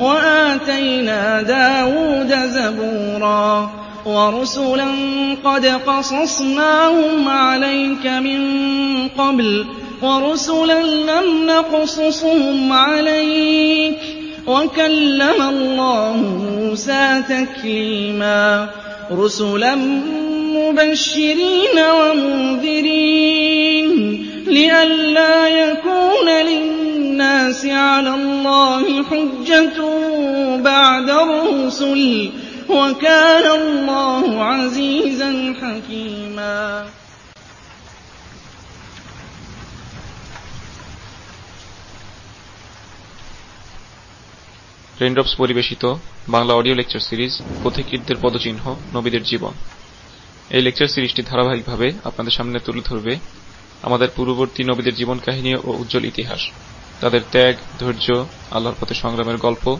وَآتَيْنَا دَاوُودَ زَبُورًا وَرُسُلًا قَدْ قَصَصْنَاهُمْ عَلَيْكَ مِن قَبْلُ وَرُسُلًا لَّمْ نَقْصُصْهُمْ عَلَيْكَ ۚ وَكَلَّمَ اللَّهُ مُوسَىٰ تَكْلِيمًا رُّسُلًا مُّبَشِّرِينَ وَمُنذِرِينَ لِئَلَّا يَكُونَ لِلنَّاسِ عَلَى اللَّهِ حُجَّةٌ بَعْدَ الرُّسُلِ ۚ وَكَانَ اللَّهُ عَزِيزًا حَكِيمًا raindrops পরিবেশিত Bangla audio lecture series পথিকৃতদের পদচিহ্ন নবীদের জীবন এই লেকচার সিরিজটি ধারাবাহিকভাবে আপনাদের সামনে তুলে ধরবে আমাদের পূর্ববর্তী নবীদের জীবন কাহিনী ও উজ্জ্বল ইতিহাস তাদের ত্যাগ, ধৈর্য, আল্লাহর পথে সংগ্রামের গল্প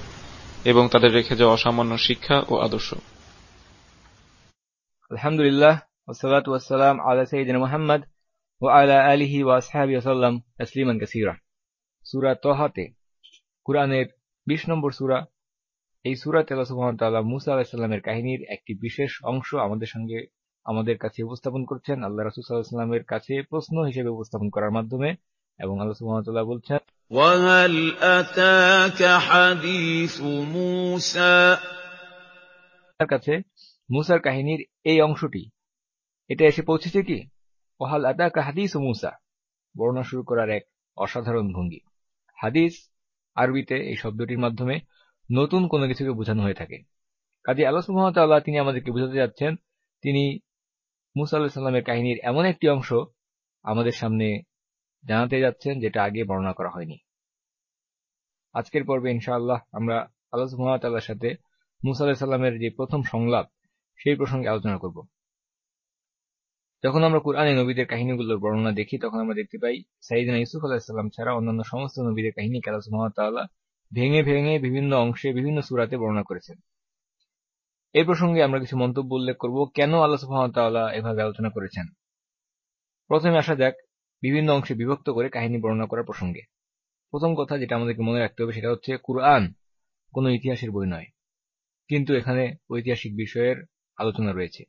এবং তাদের রেখে যাওয়া অসামান্য শিক্ষা ও আদর্শ। আলহামদুলিল্লাহ কাসীরা। তহাতে কুরআনের 20 নম্বর সূরা, এই আল্লাহ সুবহানাহু মুসা আলাইহিস সালামের কাহিনীর একটি বিশেষ অংশ আমাদের সঙ্গে, আমাদের কাছে উপস্থাপন করছেন। আল্লাহ রাসূল আলাইহি সাল্লামের কাছে প্রশ্ন হিসেবে উপস্থাপন করার মাধ্যমে এবং আল্লাহ তাআলা বলছেন وَهَلْ أَتَاكَ حَدِيثُ مُوسَىٰ তার কাছে মুসার কাহিনীর এই অংশটি এটা এসে পৌঁছেছে কি ওহাল আতাকা হাদিস ও মুসা বর্ণনা শুরু করার এক অসাধারণ ভঙ্গি হাদিস আরবিতে এই শব্দটির মাধ্যমে নতুন কোনো কিছুকে বোঝানো হয়ে থাকে কাজে আল্লাহ সুহামতাল্লাহ তিনি আমাদেরকে বোঝাতে যাচ্ছেন তিনি মুসা আল্লাহ সাল্লামের কাহিনীর এমন একটি অংশ আমাদের সামনে জানাতে যাচ্ছেন যেটা আগে বর্ণনা করা হয়নি। আজকের পর্বে ইনশাআল্লাহ আমরা আল্লাহ সুহামতাল্লাহর সাথে মুসা আল্লাহ সাল্লামের যে প্রথম সংলাপ, সেই প্রসঙ্গে আলোচনা করব। যখন আমরা কোরআনে নবীদের কাহিনীগুলোর বর্ণনা দেখি, তখন আমরা দেখতে পাই সাইদিনা ইউসুফ আলাহিসাল্লাম ছাড়া অন্যান্য সমস্ত নবীদের কাহিনী আল্লাহ সুহামতাল্লাহ ভেঙে ভেঙে বিভিন্ন অংশে, বিভিন্ন সুরাতে বর্ণনা করেছেন। এই প্রসঙ্গে আমরা কিছু মন্তব্য উল্লেখ করব, কেন আল্লাহ সুহামতাল্লাহ এভাবে আলোচনা করেছেন। প্রথমে আসা যাক বিভিন্ন অংশে বিভক্ত করে কাহিনী বর্ণনা করার প্রসঙ্গে। প্রথম কথা যেটা আমাদেরকে মনে রাখতে হবে সেটা হচ্ছে কুরআন কোনো ইতিহাসের বই নয়, কিন্তু এখানে ঐতিহাসিক বিষয়ের আলোচনা রয়েছে।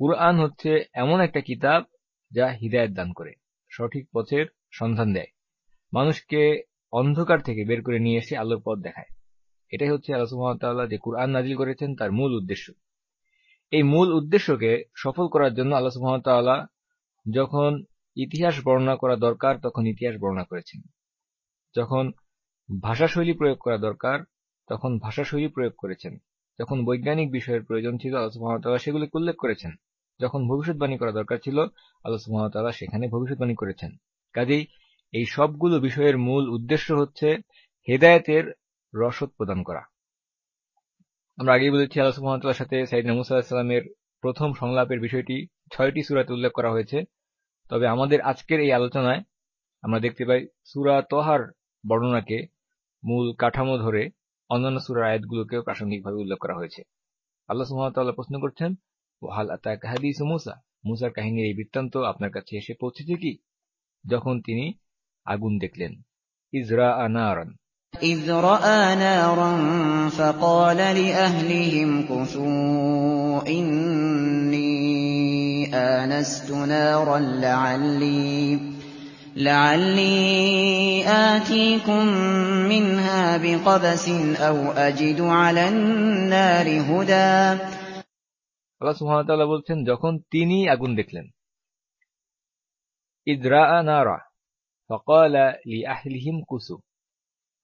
কুরআন হচ্ছে এমন একটা কিতাব যা হৃদায়ত দান করে, সঠিক পথের সন্ধান দেয়, মানুষকে অন্ধকার থেকে বের করে নিয়ে এসে আলোর পথ দেখায়। এটাই হচ্ছে আল্লাহ যে কুরআন নাজিল করেছেন তার মূল উদ্দেশ্য। এই মূল উদ্দেশ্যকে সফল করার জন্য আল্লাহ যখন ইতিহাস বর্ণনা করা দরকার, তখন ইতিহাস বর্ণনা করেছেন। যখন ভাষাশৈলী প্রয়োগ করা দরকার, তখন ভাষাশৈলী প্রয়োগ করেছেন। যখন বৈজ্ঞানিক বিষয়ের প্রয়োজন ছিল, আল্লাহ সুহামতাল্লাহ উল্লেখ করেছেন। যখন ভবিষ্যৎবাণী করা দরকার ছিল, আল্লাহ সেখানে ভবিষ্যৎবাণী করেছেন। কাজেই এই সবগুলো বিষয়ের মূল উদ্দেশ্য হচ্ছে হেদায়তের রসদ প্রদান করা। আমরা আগেই বলেছি, আল্লাহ সাথে সাইদিনা মুসা প্রথম সংলাপের বিষয়টি ছয়টি সুরাতে উল্লেখ করা হয়েছে। তবে আমাদের আজকের এই আলোচনায় আমরা দেখতে পাই সুরা তোহার বর্ণনাকে মূল কাঠামো ধরে অন্যান্য সুরার আয়াতগুলোকেও প্রাসঙ্গিকভাবে উল্লেখ করা হয়েছে আল্লাহ সুহামতাল্লাহ প্রশ্ন করছেন ওহাল আতাক হাদিস মুসা মুসার কাহিনীর এই বৃত্তান্ত আপনার কাছে এসে পৌঁছেছে কি যখন তিনি আগুন দেখলেন ইজরা আনারান إذ رأى نارا فقال لأهلهم كثوا إني آنست نارا لعلي لعلي آتيكم منها بقبس أو أجد على النار هدى আল্লাহ সুহামতাল্লাহ বলছেন যখন তিনি আগুন দেখলেন ইদরা নারা ফকালা লি আহলিহিম কুসু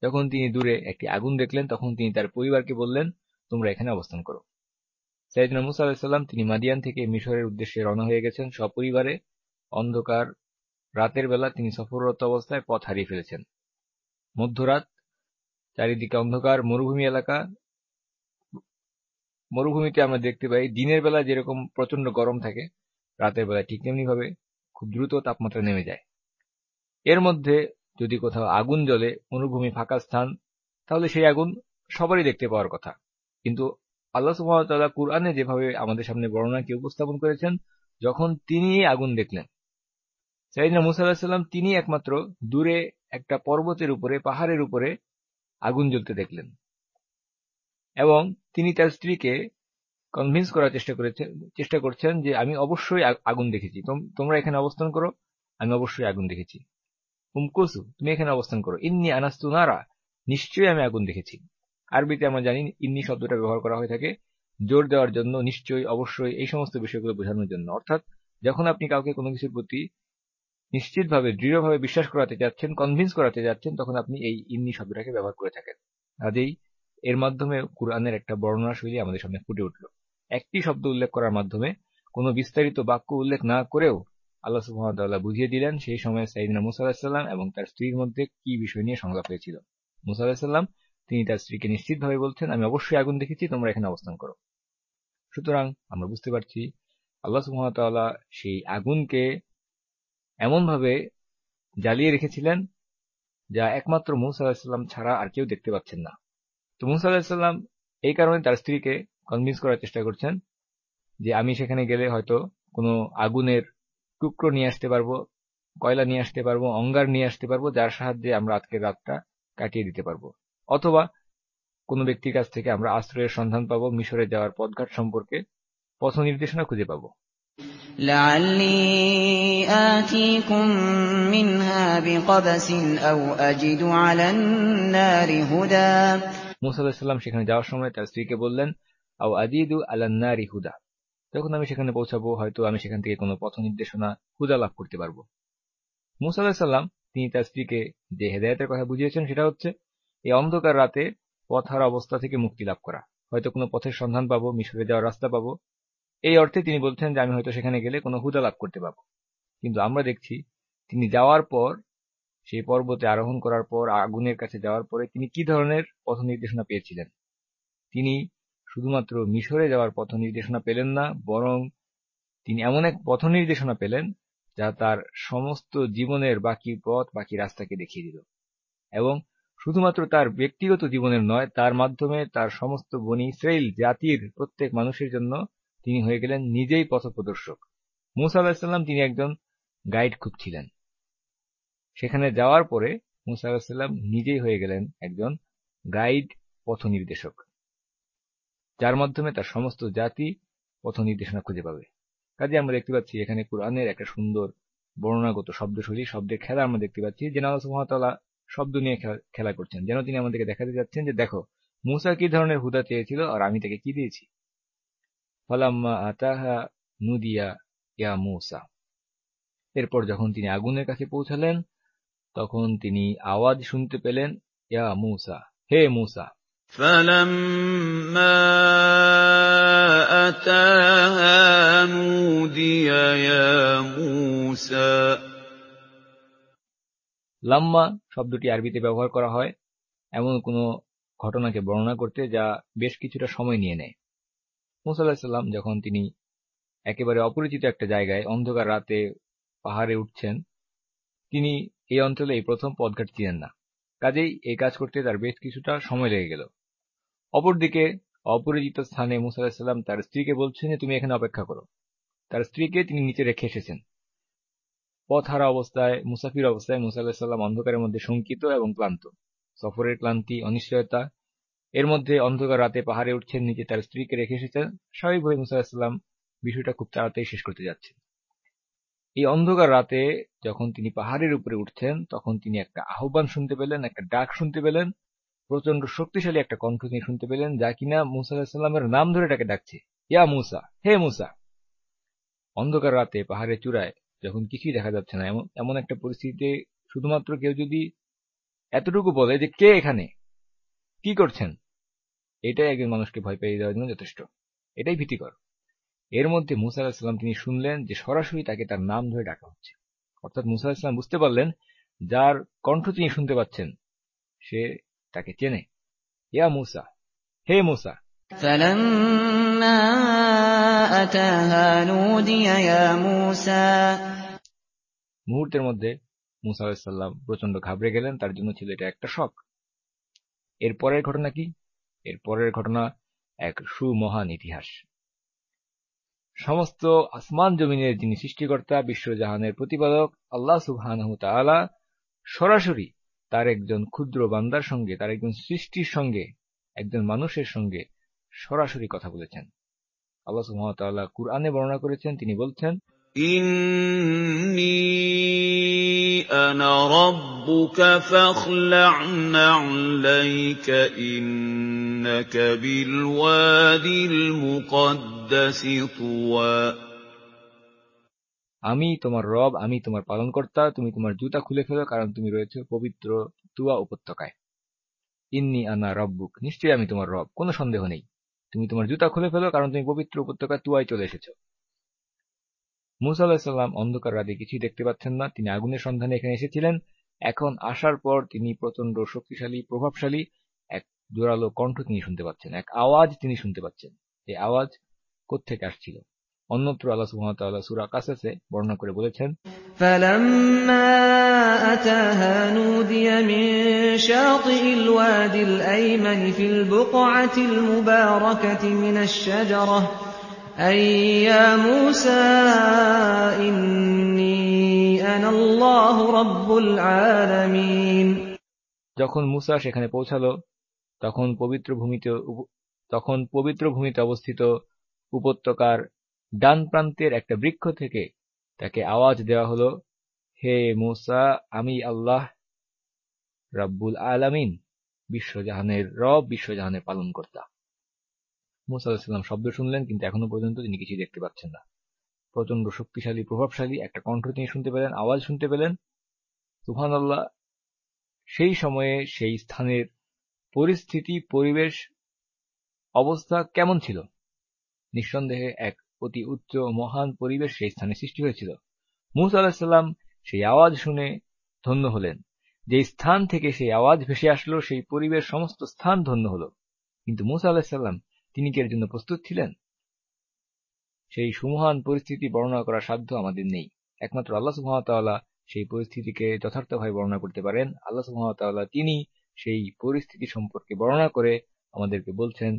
যখন তিনি দূরে একটি আগুন দেখলেন তখন তিনি তার পরিবারকে বললেন তোমরা এখানে অবস্থান করো সাইদিনা মুসা আলাহিসাল্লাম তিনি মাদিয়ান থেকে মিশরের উদ্দেশ্যে রওনা হয়ে গেছেন। সপরিবারে অন্ধকার রাতের বেলা তিনি সফররত অবস্থায় পথ হারিয়ে ফেলেছেন। মধ্যরাত চারিদিকে অন্ধকার, মরুভূমি এলাকা। মরুভূমিতে আমরা দেখতে পাই, দিনের বেলা যেরকম প্রচণ্ড গরম থাকে, রাতের বেলা ঠিক তেমনি ভাবে খুব দ্রুত তাপমাত্রা নেমে যায়। এর মধ্যে যদি কোথাও আগুন জ্বলে, মরুভূমি ফাঁকা স্থান, তাহলে সেই আগুন সবারই দেখতে পাওয়ার কথা। কিন্তু আল্লাহ সুহামতাল্লাহ কুরআনে যেভাবে আমাদের সামনে বর্ণনাকে উপস্থাপন করেছেন, যখন তিনি আগুন দেখলেন। সাইদিনা মুসা আলাহিসাল্লাম তিনি একমাত্র দূরে একটা পর্বতের উপরে, পাহাড়ের উপরে আগুন জ্বলতে দেখলেন। এবং তিনি তার স্ত্রীকে কনভিন্স করার চেষ্টা করেছেন চেষ্টা করছেন যে, আমি অবশ্যই আগুন দেখেছি। তোমরা এখানে অবস্থান করো, আমি অবশ্যই আগুন দেখেছি। উমকুসু তুমি এখানে অবস্থান করো। ইন্নি আনাস্তু নারা, নিশ্চয়ই আমি আগুন দেখেছি। আরবিতে আমরা জানি ইন্নি শব্দটা ব্যবহার করা হয়ে থাকে। জোর দেওয়ার জন্য নিশ্চয়ই, অবশ্যই এই সমস্ত বিষয়গুলো বোঝানোর জন্য। অর্থাৎ, যখন আপনি কাউকে কোনো কিছুর প্রতি নিশ্চিতভাবে, দৃঢ়ভাবে বিশ্বাস করাতে যাচ্ছেন কনভিন্স করাতে যাচ্ছেন, তখন আপনি এই ইন্নি শব্দটাকে ব্যবহার করে থাকেন। কাজেই এর মাধ্যমে কোরআনের একটা বর্ণনা শৈলী আমাদের সামনে ফুটে উঠল। একটি শব্দ উল্লেখ করার মাধ্যমে কোনো বিস্তারিত বাক্য উল্লেখ না করেও আল্লাহ সুহামতাল্লাহ বুঝিয়ে দিলেন সেই সময় সাইদিনা মুসা আলাহিসাল্লাম এবং তার স্ত্রীর মধ্যে কি বিষয় নিয়ে সংলাপ হয়েছিল। মুসা আলাহিসাল্লাম তিনি তার স্ত্রীকে নিশ্চিতভাবে বলছেন, আমি অবশ্যই আগুন দেখেছি, তোমরা এখানে অবস্থান করো। সুতরাং আমরা বুঝতে পারছি, আল্লাহ সুহামতাল্লাহ সেই আগুনকে এমনভাবে জ্বালিয়ে রেখেছিলেন, যা একমাত্র মুসা আলাহিসাল্লাম ছাড়া আর কেউ দেখতে পাচ্ছেন না। তো মুসা আলাহিসাল্লাম এই কারণে তার স্ত্রীকে কনভিন্স করার চেষ্টা করছেন, যে আমি সেখানে গেলে হয়তো কোনো আগুনের টুকরো নিয়ে আসতে পারব, কয়লা নিয়ে আসতে পারব, অঙ্গার নিয়ে আসতে পারব, যার সাহায্যে আমরা আজকের রাতটা কাটিয়ে দিতে পারব। অথবা কোনো ব্যক্তির কাছ থেকে আমরা আশ্রয়ের সন্ধান পাবো মিশরে যাওয়ার পথঘাট সম্পর্কে পথ নির্দেশনা খুঁজে পাবো لعلي آتيكم منها بقبس أو أجد على النار هدى মুসা আলাহিসাল্লাম সেখানে যাওয়ার সময় তার স্ত্রীকে বললেন আও আজিদু আলান্নারি হুদা যখন আমি সেখানে পৌঁছাবো হয়তো আমি সেখান থেকে কোনো পথ নির্দেশনা হুদা লাভ করতে পারবো মুসা আলাহিসাল্লাম তিনি তার স্ত্রীকে যে হেদায়তের কথা বুঝিয়েছেন সেটা হচ্ছে এই অন্ধকার রাতে পথহার অবস্থা থেকে মুক্তি লাভ করা। হয়তো কোনো পথের সন্ধান পাবো, মিশরে যাওয়ার রাস্তা পাবো। এই অর্থে তিনি বলছেন যে, আমি হয়তো সেখানে গেলে কোনো হুদা লাভ করতে পারব কিন্তু আমরা দেখছি তিনি যাওয়ার পর, সেই পর্বতে আরোহণ করার পর, আগুনের কাছে যাওয়ার পরে তিনি কি ধরনের পথ নির্দেশনা পেয়েছিলেন? তিনি শুধুমাত্র মিশরে যাওয়ার পথ নির্দেশনা পেলেন না, বরং তিনি এমন এক পথ নির্দেশনা পেলেন যা তার সমস্ত জীবনের বাকি পথ, বাকি রাস্তাকে দেখিয়ে দিল। এবং শুধুমাত্র তার ব্যক্তিগত জীবনের নয়, তার মাধ্যমে তার সমস্ত বনি ইসরায়েল জাতির প্রত্যেক মানুষের জন্য তিনি হয়ে গেলেন নিজেই পথপ্রদর্শক। মুসা আলাহিসাল্লাম তিনি একজন গাইড খুঁজছিলেন সেখানে যাওয়ার পরে মুসা আলাহিসাল্লাম নিজেই হয়ে গেলেন একজন গাইড পথ নির্দেশক যার মাধ্যমে তার সমস্ত জাতি পথ নির্দেশনা খুঁজে পাবে। কাজে আমরা দেখতে পাচ্ছি এখানে কোরআনের একটা সুন্দর বর্ণনাগত শব্দশৈলী, শব্দের খেলা আমরা দেখতে পাচ্ছি, যে নাল্লাহ সুহামতাল্লাহ শব্দ নিয়ে খেলা করছেন যেন তিনি আমাদেরকে দেখাতে যাচ্ছেন যে দেখো মুসা কি ধরনের হুদা চেয়েছিল আর আমি তাকে কি দিয়েছি ফলাম্মা আতাহা নুদিয়া ইয়া মুসা এরপর যখন তিনি আগুনের কাছে পৌঁছালেন তখন তিনি আওয়াজ শুনতে পেলেন ইয়া মুসা হে মুসা فلما أتاها نودي يا موسى লাম্মা শব্দটি আরবিতে ব্যবহার করা হয় এমন কোনো ঘটনাকে বর্ণনা করতে যা বেশ কিছুটা সময় নিয়ে নেয়। মুসা আলাহিসাল্লাম যখন তিনি একেবারে অপরিচিত একটা জায়গায় অন্ধকার রাতে পাহাড়ে উঠছেন, তিনি এই অঞ্চলে এই প্রথম পথঘাট ছিলেন না। কাজেই এই কাজ করতে তার বেশ কিছুটা সময় লেগে গেল। অপরদিকে অপরিচিত স্থানে মুসা আলাহিসাল্লাম তার স্ত্রীকে বলছেন যে, তুমি এখানে অপেক্ষা করো। তার স্ত্রীকে তিনি নিচে রেখে এসেছেন। পথ হারা অবস্থায়, মুসাফির অবস্থায় মুসা আলাহিসাল্লাম অন্ধকারের মধ্যে শঙ্কিত এবং ক্লান্ত। সফরের ক্লান্তি, অনিশ্চয়তা, এর মধ্যে অন্ধকার রাতে পাহাড়ে উঠছেন নিচে তার স্ত্রীকে রেখে এসেছেন। স্বাভাবিকভাবে মুসা আলাহিসাল্লাম বিষয়টা খুব তাড়াতাড়ি শেষ করতে যাচ্ছেন। এই অন্ধকার রাতে যখন তিনি পাহাড়ের উপরে উঠছেন, তখন তিনি একটা আহ্বান শুনতে পেলেন, একটা ডাক শুনতে পেলেন প্রচণ্ড শক্তিশালী একটা কণ্ঠ তিনি শুনতে পেলেন, যা কিনা মুসা আলাহিসাল্লামের নাম ধরে তাকে ডাকছে, ইয়া মুসা, হে মুসা! অন্ধকার রাতে পাহাড়ের চূড়ায় যখন কিছুই দেখা যাচ্ছে না, এমন এমন একটা পরিস্থিতিতে শুধুমাত্র কেউ যদি এতটুকু বলে যে কে এখানে? কি করছেন? এটাই একজন মানুষকে ভয় পেয়ে দেওয়ার জন্য যথেষ্ট। এটাই ভীতিকর। এর মধ্যে মুসা আলাহিসাল্লাম তিনি শুনলেন যে সরাসরি তাকে তার নাম ধরে ডাকা হচ্ছে। অর্থাৎ মুসা আলাহিসাল্লাম বুঝতে পারলেন, যার কণ্ঠ তিনি শুনতে পাচ্ছেন, সে তাকে চেনে। ইয়া মুসা, হে মুসা فَلَمَّا أَتَاهَا نُودِيَ يَا مُوسَىٰ মুহূর্তের মধ্যে মুসা আলাহিসাল্লাম প্রচন্ড ঘাবড়ে গেলেন তার জন্য ছিল এটা একটা শখ এর পরের ঘটনা কি এর পরের ঘটনা এক সুমহান ইতিহাস সমস্ত আসমান জমিনের যিনি সৃষ্টিকর্তা বিশ্বজাহানের প্রতিপাদক আল্লাহ সুবহানাহু তাআলা সরাসরি তার একজন ক্ষুদ্র বান্দার সঙ্গে তার একজন সৃষ্টির সঙ্গে একজন মানুষের সঙ্গে সরাসরি কথা বলেছেন আল্লাহ সুবহানাহু ওয়া তাআলা কুরআনে বর্ণনা করেছেন তিনি বলছেন إِنِّي أَنَا رَبُّكَ فَاخْلَعْ نَعْلَيْكَ إِنَّكَ بِالْوَادِ الْمُقَدَّسِ طُوًى আমি তোমার রব আমি তোমার পালনকর্তা তুমি তোমার জুতা খুলে ফেলো কারণ তুমি রয়েছে পবিত্র তুয়া উপত্যকায় ইন্নি আনা রব্বুক নিশ্চয়ই আমি তোমার রব কোনো সন্দেহ নেই তুমি তোমার জুতা খুলে ফেলো, কারণ তুমি পবিত্র উপত্যকায় তুয়ায় চলে এসেছ। মুসা আলাহিসাল্লাম অন্ধকার রাতে কিছুই দেখতে পাচ্ছেন না। তিনি আগুনের সন্ধানে এখানে এসেছিলেন। এখন আসার পর তিনি প্রচণ্ড শক্তিশালী, প্রভাবশালী এক জোরালো কণ্ঠ তিনি শুনতে পাচ্ছেন, এক আওয়াজ তিনি শুনতে পাচ্ছেন। এই আওয়াজ কোত্থেকে আসছিল? অন্যত্র আল্লাহ সুহামতাল্লাহ সুরা কাসাসে বর্ণনা করে বলেছেন فَلَمَّا أَتَاهَا نُودِيَ مِن شَاطِئِ الْوَادِ الْأَيْمَنِ فِي الْبُقْعَةِ الْمُبَارَكَةِ مِنَ الشَّجَرَةِ أَن يَا مُوسَىٰ إِنِّي أَنَا اللَّهُ رَبُّ الْعَالَمِينَ যখন মুসা সেখানে পৌঁছালো তখন পবিত্র ভূমিতে তখন পবিত্র ভূমিতে অবস্থিত উপত্যকার ডান প্রান্তের একটা বৃক্ষ থেকে তাকে আওয়াজ দেওয়া হলো, হে মুসা, আমি আল্লাহ রাব্বুল আলামিন, বিশ্বজাহানের রব, বিশ্বজাহানের পালন কর্তা মুসা আলাহিসাল্লাম শব্দ শুনলেন, কিন্তু এখনও পর্যন্ত তিনি কিছুই দেখতে পাচ্ছেন না। প্রচণ্ড শক্তিশালী, প্রভাবশালী একটা কণ্ঠ তিনি শুনতে পেলেন, আওয়াজ শুনতে পেলেন। সুহান আল্লাহ সেই সময়ে সেই স্থানের পরিস্থিতি, পরিবেশ, অবস্থা কেমন ছিল? নিঃসন্দেহে এক অতি উচ্চ মহান পরিবেশ সেই স্থানে সৃষ্টি হয়েছিল। মুসা আলাহিসাল্লাম সেই আওয়াজ শুনে ধন্য হলেন। যে স্থান থেকে সেই আওয়াজ ভেসে আসলো, সেই পরিবেশ সমস্ত স্থান ধন্য হলো। কিন্তু মুসা আলাহিসাল্লাম তিনি কি জন্য প্রস্তুত ছিলেন? সেই সুমহান পরিস্থিতি বর্ণনা করার সাধ্য আমাদের নেই। একমাত্র আল্লাহ সুহামতাল্লাহ সেই পরিস্থিতিকে যথার্থভাবে বর্ণনা করতে পারেন। আল্লাহ সুহামতাল্লাহ তিনি সেই পরিস্থিতি সম্পর্কে বর্ণনা করে আমাদেরকে বলছেন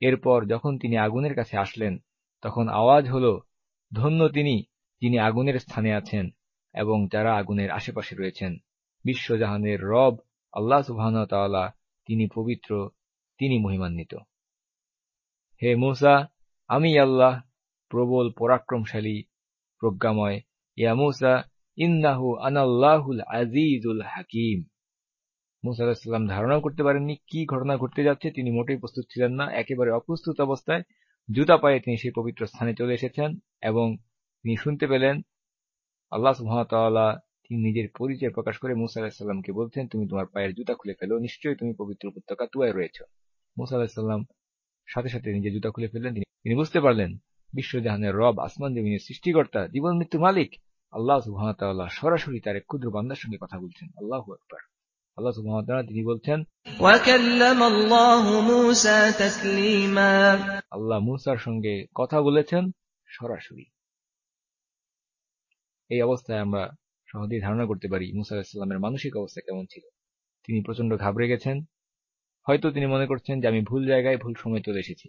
এরপর যখন তিনি আগুনের কাছে আসলেন, তখন আওয়াজ হলো, ধন্য তিনি, যিনি আগুনের স্থানে আছেন এবং যারা আগুনের আশেপাশে রয়েছেন। বিশ্বজাহানের রব আল্লাহ সুবাহ তিনি পবিত্র, তিনি মহিমান্বিত। হে মুসা, আমি আল্লাহ, প্রবল, পরাক্রমশালী, প্রজ্ঞাময়। ইয়া মুসা, ইন্নাহু আনাল্লাহুল আজিজুল হাকিম। মুসা আলাহিসাল্লাম ধারণাও করতে পারেননি কি ঘটনা ঘটতে যাচ্ছে। তিনি মোটেই প্রস্তুত ছিলেন না। একেবারে অপ্রস্তুত অবস্থায় জুতা পায়ে তিনি সেই পবিত্র স্থানে চলে এসেছেন এবং তিনি শুনতে পেলেন আল্লাহ সুহামতাল্লাহ তিনি নিজের পরিচয় প্রকাশ করে মুসা আলাহিসাল্লামকে বলছেন, তুমি তোমার পায়ের জুতা খুলে ফেলো, নিশ্চয়ই তুমি পবিত্র উপত্যকা তুয়ায় রয়েছ। মুসা আলাহিসাল্লাম সাথে সাথে নিজের জুতা খুলে ফেললেন। তিনি বুঝতে পারলেন বিশ্বজাহানের রব আসমান জমিনের সৃষ্টিকর্তা, জীবন মৃত্যু মালিক। আল্লাহ সুহামতাল্লাহ সরাসরি তার এক ক্ষুদ্র বান্দার সঙ্গে কথা বলছেন। আল্লাহ আকবর। তিনি বলছেন আল্লাহ মুসার সঙ্গে কথা বলেছেন সরাসরি। এই অবস্থায় আমরা সহজেই ধারণা করতে পারি মুসা ইসলামের মানসিক অবস্থা কেমন ছিল। তিনি প্রচণ্ড ঘাবড়ে গেছেন। হয়তো তিনি মনে করছেন যে আমি ভুল জায়গায় ভুল সময় চলে এসেছি।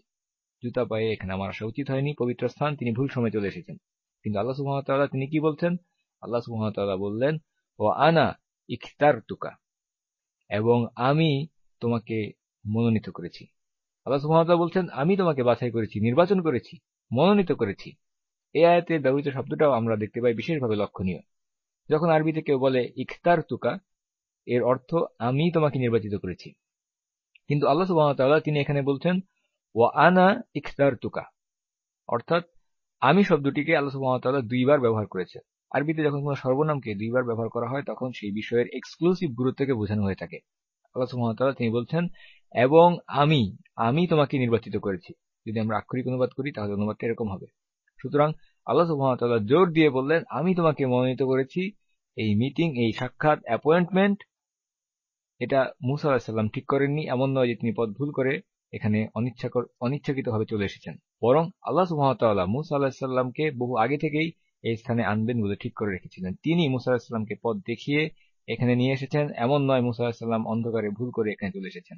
জুতা পায়ে এখানে আমার আসা উচিত হয়নি পবিত্র স্থান তিনি ভুল সময় চলে এসেছেন। কিন্তু আল্লাহ সুহামতাল্লাহ তিনি কি বলছেন? আল্লাহ সুহামতাল্লাহ বললেন ও আনা ইখতার তুকা এবং আমি তোমাকে মনোনীত করেছি। আল্লাহ সুহামতাল্লাহ বলছেন, আমি তোমাকে বাছাই করেছি, নির্বাচন করেছি, মনোনীত করেছি। এই আয়াতে ব্যবহৃত শব্দটাও আমরা দেখতে পাই বিশেষভাবে লক্ষণীয়। যখন আরবিতে কেউ বলে, ইখতার তুকা এর অর্থ, আমি তোমাকে নির্বাচিত করেছি কিন্তু আল্লাহ সুবাহতাল্লাহ তিনি এখানে বলছেন ও আনা ইখতার তুকা অর্থাৎ, আমি শব্দটিকে আল্লাহ সুহামতাল্লাহ দুইবার ব্যবহার করেছে আরবিতে যখন কোনো সর্বনামকে দুইবার ব্যবহার করা হয়, তখন সেই বিষয়ের এক্সক্লুসিভ গুরুত্বকে বোঝানো হয়ে থাকে। আল্লাহ সুহামতাল্লাহ তিনি বলছেন, এবং আমি আমি তোমাকে নির্বাচিত করেছি। যদি আমরা আক্ষরিক অনুবাদ করি, তাহলে অনুবাদটা এরকম হবে। সুতরাং আল্লাহ সুহামতাল্লাহ জোর দিয়ে বললেন, আমি তোমাকে মনোনীত করেছি এই মিটিং এই সাক্ষাৎ অ্যাপয়েন্টমেন্ট এটা মুসা আলাহিসাল্লাম ঠিক করেননি, এমন নয় যে তিনি পদ ভুল করে এখানে অনিচ্ছাকৃতভাবে চলে এসেছেন। বরং আল্লাহ সুহামতাল্লাহ মুসা আলাহিসাল্লামকে বহু আগে থেকেই এই স্থানে আনবেন বলে ঠিক করে রেখেছিলেন। তিনি মুসা আলাহিসাল্লামকে পদ দেখিয়ে এখানে নিয়ে এসেছেন, এমন নয় মুসা আলাহিসাল্লাম অন্ধকারে ভুল করে এখানে চলে এসেছেন।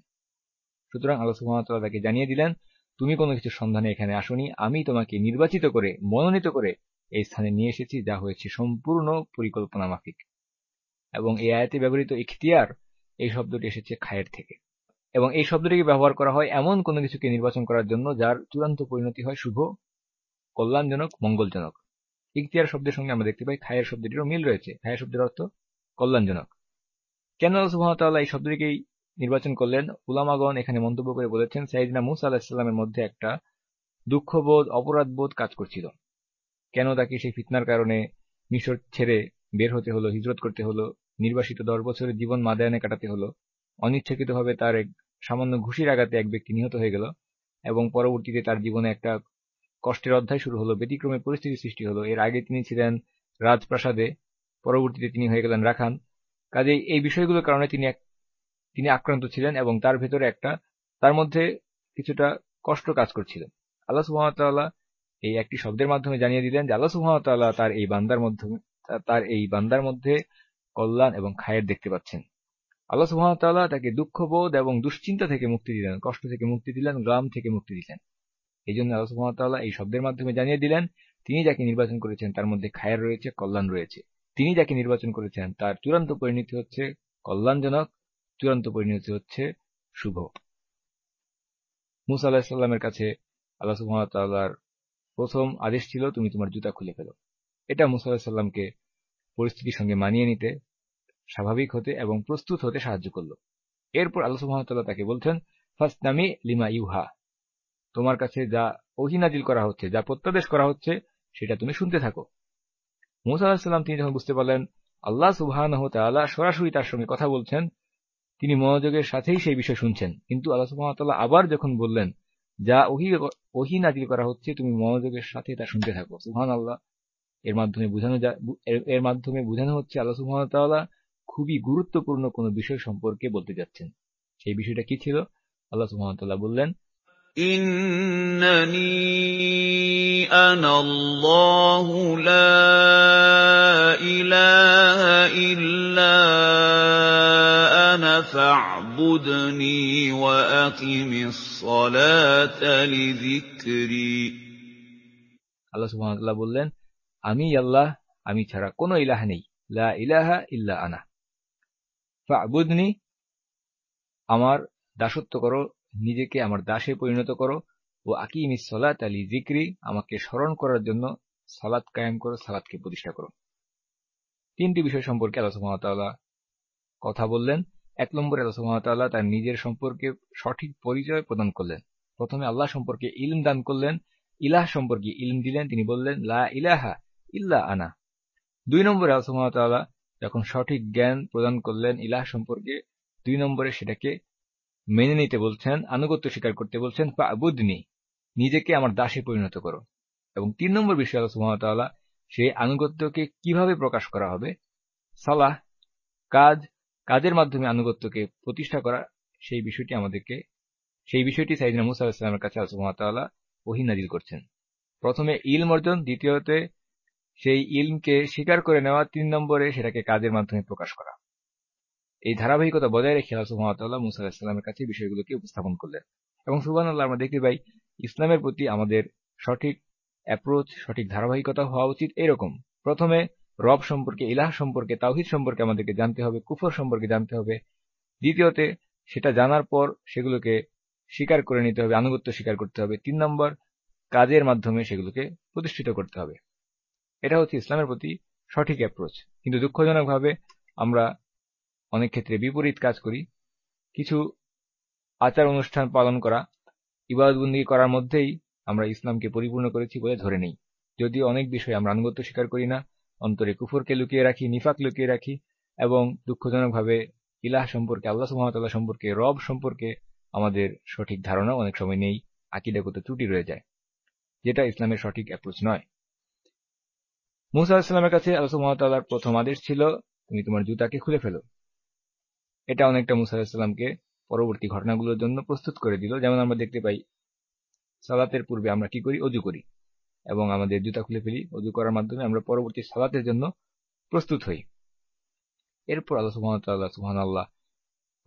সুতরাং আল্লাহ সুহামতাল্লাহ তাকে জানিয়ে দিলেন, তুমি কোনো কিছুর সন্ধানে এখানে আসনি। আমি তোমাকে নির্বাচিত করে, মনোনীত করে এই স্থানে নিয়ে এসেছি, যা হয়েছে সম্পূর্ণ পরিকল্পনা মাফিক। এবং এই আয়াতে ব্যবহৃত ইখতিয়ার এই শব্দটি এসেছে খায়ের থেকে। এবং এই শব্দটিকে ব্যবহার করা হয় এমন কোনো কিছুকে নির্বাচন করার জন্য যার চূড়ান্ত পরিণতি হয় শুভ, কল্যাণজনক, মঙ্গলজনক। ইখতিয়ার শব্দের সঙ্গে আমরা দেখতে পাই খায়ের শব্দটিরও মিল রয়েছে। খায়ের শব্দের অর্থ কল্যাণজনক। কেন সুহামতাল্লাহ এই শব্দটিকেই নির্বাচন করলেন? উলামাগণ এখানে মন্তব্য করে বলেছেন সাইদিনা মুসা আলাহিসাল্লামের মধ্যে একটা দুঃখবোধ, অপরাধবোধ কাজ করছিল। কেন তাকে সেই ফিতনার কারণে মিশর ছেড়ে বের হতে হলো, হিজরত করতে হলো, নির্বাসিত দশ বছরের জীবন মাদায়নে কাটাতে হলো, অনিচ্ছাকৃতভাবে তার এক সামান্য ঘুষির আঘাতে এক ব্যক্তি নিহত হয়ে গেল এবং পরবর্তীতে তার জীবনে একটা কষ্টের অধ্যায় শুরু হলো, ব্যতিক্রমে পরিস্থিতি সৃষ্টি হলো। এর আগে তিনি ছিলেন রাজপ্রাসাদে, পরবর্তীতে তিনি হয়ে গেলেন রাখান। কাজেই এই বিষয়গুলোর কারণে তিনি তিনি আক্রান্ত ছিলেন এবং তার ভেতরে একটা, তার মধ্যে কিছুটা কষ্ট কাজ করছিল। আল্লাহ সুহামতাল্লাহ এই একটি শব্দের মাধ্যমে জানিয়ে দিলেন যে, আল্লাহ সুহামতাল্লাহ তার এই বান্দার মাধ্যমে তার এই বান্দার মধ্যে কল্যাণ এবং খায়ের দেখতে পাচ্ছেন। আল্লাহ সুহামতাল্লাহ তাকে দুঃখবোধ এবং দুশ্চিন্তা থেকে মুক্তি দিলেন, কষ্ট থেকে মুক্তি দিলেন, গ্রাম থেকে মুক্তি দিলেন। এই জন্য আল্লাহ সুহামতাল্লাহ এই শব্দের মাধ্যমে জানিয়ে দিলেন, তিনি যাকে নির্বাচন করেছেন তার মধ্যে খায়ের রয়েছে, কল্যাণ রয়েছে। তিনি যাকে নির্বাচন করেছেন তার চূড়ান্ত পরিণতি হচ্ছে কল্যাণজনক, চূড়ান্ত পরিণতি হচ্ছে শুভ। মুসা আলাহিসাল্লামের কাছে আল্লাহ সুহামতাল্লাহর প্রথম আদেশ ছিল, তুমি তোমার জুতা খুলে ফেলো। এটা মুসা আলাহিসাল্লামকে পরিস্থিতির সঙ্গে মানিয়ে নিতে স্বাভাবিক হতে এবং প্রস্তুত হতে সাহায্য করল। এরপর আল্লাহ সুহামতাল্লাহ তাকে বলছেন ফার্স্ট নামি লিমা ইউহা। তোমার কাছে যা অহিনাজিল করা হচ্ছে, যা প্রত্যাদেশ করা হচ্ছে, সেটা তুমি শুনতে থাকো। মোসা আলাহিসাল্লাম তিনি যখন বুঝতে পারলেন, আল্লাহ সুবাহ সরাসরি তার সঙ্গে কথা বলছেন, তিনি মনোযোগের সাথেই সেই বিষয় শুনছেন। কিন্তু আল্লাহ সুহামতাল্লাহ আবার যখন বললেন, যা ওহি ওহি নাজিল করা হচ্ছে, তুমি মনোযোগের সাথে তা শুনতে থাকো। সুহান আল্লাহ এর মাধ্যমে বোঝানো যা এর মাধ্যমে বোঝানো হচ্ছে আল্লাহ সুহামতাল্লাহ খুবই গুরুত্বপূর্ণ কোনো বিষয় সম্পর্কে বলতে যাচ্ছেন। সেই বিষয়টা কি ছিল? আল্লাহ সুহামতাল্লাহ বললেন إنني أنا الله لا إله إلا أنا فاعبدني وأقم الصلاة لذكري আল্লাহ সুবহানাহু বললেন আমি আল্লাহ আমি ছাড়া কোনো ইলাহ নেই লা ইলাহা ইল্লা আনা ফাবুদনি আমার দাসত্ব করো নিজেকে আমার দাসে পরিণত করো ও আকিম সলাত আলী জিক্রি আমাকে স্মরণ করার জন্য সালাত কায়েম করো, সালাতকে প্রতিষ্ঠা করো। তিনটি বিষয় সম্পর্কে আল্লাহ সুহামতাল্লাহ কথা বললেন। এক নম্বরে আল্লাহ সুহামতাল্লাহ তার নিজের সম্পর্কে সঠিক পরিচয় প্রদান করলেন। প্রথমে আল্লাহ সম্পর্কে ইলম দান করলেন, ইলাহ সম্পর্কে ইলম দিলেন, তিনি বললেন, লা ইলাহা ইল্লা আনা। দুই নম্বরে আল্লাহ সুহামতাল্লাহ যখন সঠিক জ্ঞান প্রদান করলেন, ইলাহ সম্পর্কে, দুই নম্বরে সেটাকে মেনে নিতে বলছেন, আনুগত্য স্বীকার করতে বলছেন বুধনি নিজেকে আমার দাসে পরিণত করো। এবং তিন নম্বর বিষয় আল্লাহ সুহামতাল্লাহ সেই আনুগত্যকে কীভাবে প্রকাশ করা হবে? সালাহ, কাজ, কাজের মাধ্যমে আনুগত্যকে প্রতিষ্ঠা করা, সেই বিষয়টি আমাদেরকে, সেই বিষয়টি সাইদিনা মুসা ইসলামের কাছে আল্লাহ সুহামতাল্লাহ ওহি নাজিল করছেন। প্রথমে ইলম অর্জন, দ্বিতীয়তে সেই ইলমকে স্বীকার করে নেওয়া, তিন নম্বরে সেটাকে কাজের মাধ্যমে প্রকাশ করা। এই ধারাবাহিকতা বজায় রেখে আল্লাহ সুহামতাল্লাহ মুসা ইসলামের কাছে বিষয়গুলোকে উপস্থাপন করলেন। এবং সুবান আল্লাহ আমরা দেখতে পাই ইসলামের প্রতি আমাদের সঠিক অ্যাপ্রোচ সঠিক ধারাবাহিকতা হওয়া উচিত এরকম। প্রথমে রব সম্পর্কে, ইলাহ সম্পর্কে, তাওহিদ সম্পর্কে আমাদেরকে জানতে হবে, কুফর সম্পর্কে জানতে হবে। দ্বিতীয়তে, সেটা জানার পর সেগুলোকে স্বীকার করে নিতে হবে, আনুগত্য স্বীকার করতে হবে। তিন নম্বর, কাজের মাধ্যমে সেগুলোকে প্রতিষ্ঠিত করতে হবে। এটা হচ্ছে ইসলামের প্রতি সঠিক অ্যাপ্রোচ কিন্তু দুঃখজনকভাবে আমরা অনেক ক্ষেত্রে বিপরীত কাজ করি। কিছু আচার অনুষ্ঠান পালন করা, ইবাদতবন্দি করার মধ্যেই আমরা ইসলামকে পরিপূর্ণ করেছি বলে ধরে নেই। যদিও অনেক বিষয়ে আমরা আনুগত্য স্বীকার করি না, অন্তরে কুফরকে লুকিয়ে রাখি, নিফাক লুকিয়ে রাখি এবং দুঃখজনকভাবে ইলাহ সম্পর্কে, আল্লাহ সুহামতাল্লাহ সম্পর্কে, রব সম্পর্কে আমাদের সঠিক ধারণা অনেক সময় নেই, আকিদাগত ত্রুটি রয়ে যায়, যেটা ইসলামের সঠিক অ্যাপ্রোচ নয়। মুসা ইসলামের কাছে আল্লাহ সুহামতাল্লাহর প্রথম আদেশ ছিল, তুমি তোমার জুতাকে খুলে ফেলো। এটা অনেকটা মুসা ইসলামকে পরবর্তী ঘটনাগুলোর জন্য প্রস্তুত করে দিল। যেমন আমরা দেখতে পাই, সালাতের পূর্বে আমরা কি করি? অজু করি এবং আমাদের জুতা খুলে ফেলি। অজু করার মাধ্যমে আমরা পরবর্তী সালাতের জন্য প্রস্তুত হই। এরপর আল্লাহ সুহামতাল্লাহ সুহান আল্লাহ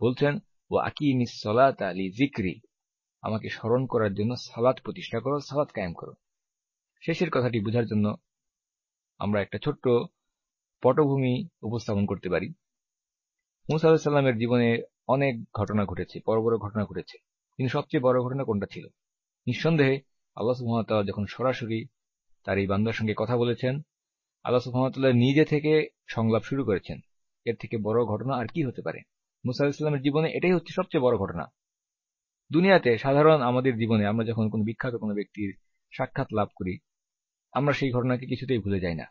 বলছেন ও আকিমিস সলাত আলী জিক্রি আমাকে স্মরণ করার জন্য সালাত প্রতিষ্ঠা করো, সালাত কায়েম করো। শেষের কথাটি বোঝার জন্য আমরা একটা ছোট্ট পটভূমি উপস্থাপন করতে পারি। মুসা আলাহিসাল্লামের জীবনে অনেক ঘটনা ঘটেছে, বড় বড় ঘটনা ঘটেছে। কিন্তু সবচেয়ে বড় ঘটনা কোনটা ছিল? নিঃসন্দেহে আল্লাহ সুহামতাল্লাহ যখন সরাসরি তার এই বান্দার সঙ্গে কথা বলেছেন, আল্লাহ সুহামতাল্লাহ নিজে থেকে সংলাপ শুরু করেছেন। এর থেকে বড় ঘটনা আর কি হতে পারে? মুসা ইসলামের জীবনে এটাই হচ্ছে সবচেয়ে বড় ঘটনা। দুনিয়াতে সাধারণ আমাদের জীবনে আমরা যখন কোনো বিখ্যাত কোনো ব্যক্তির সাক্ষাৎ লাভ করি, আমরা সেই ঘটনাকে কিছুতেই ভুলে যাই না।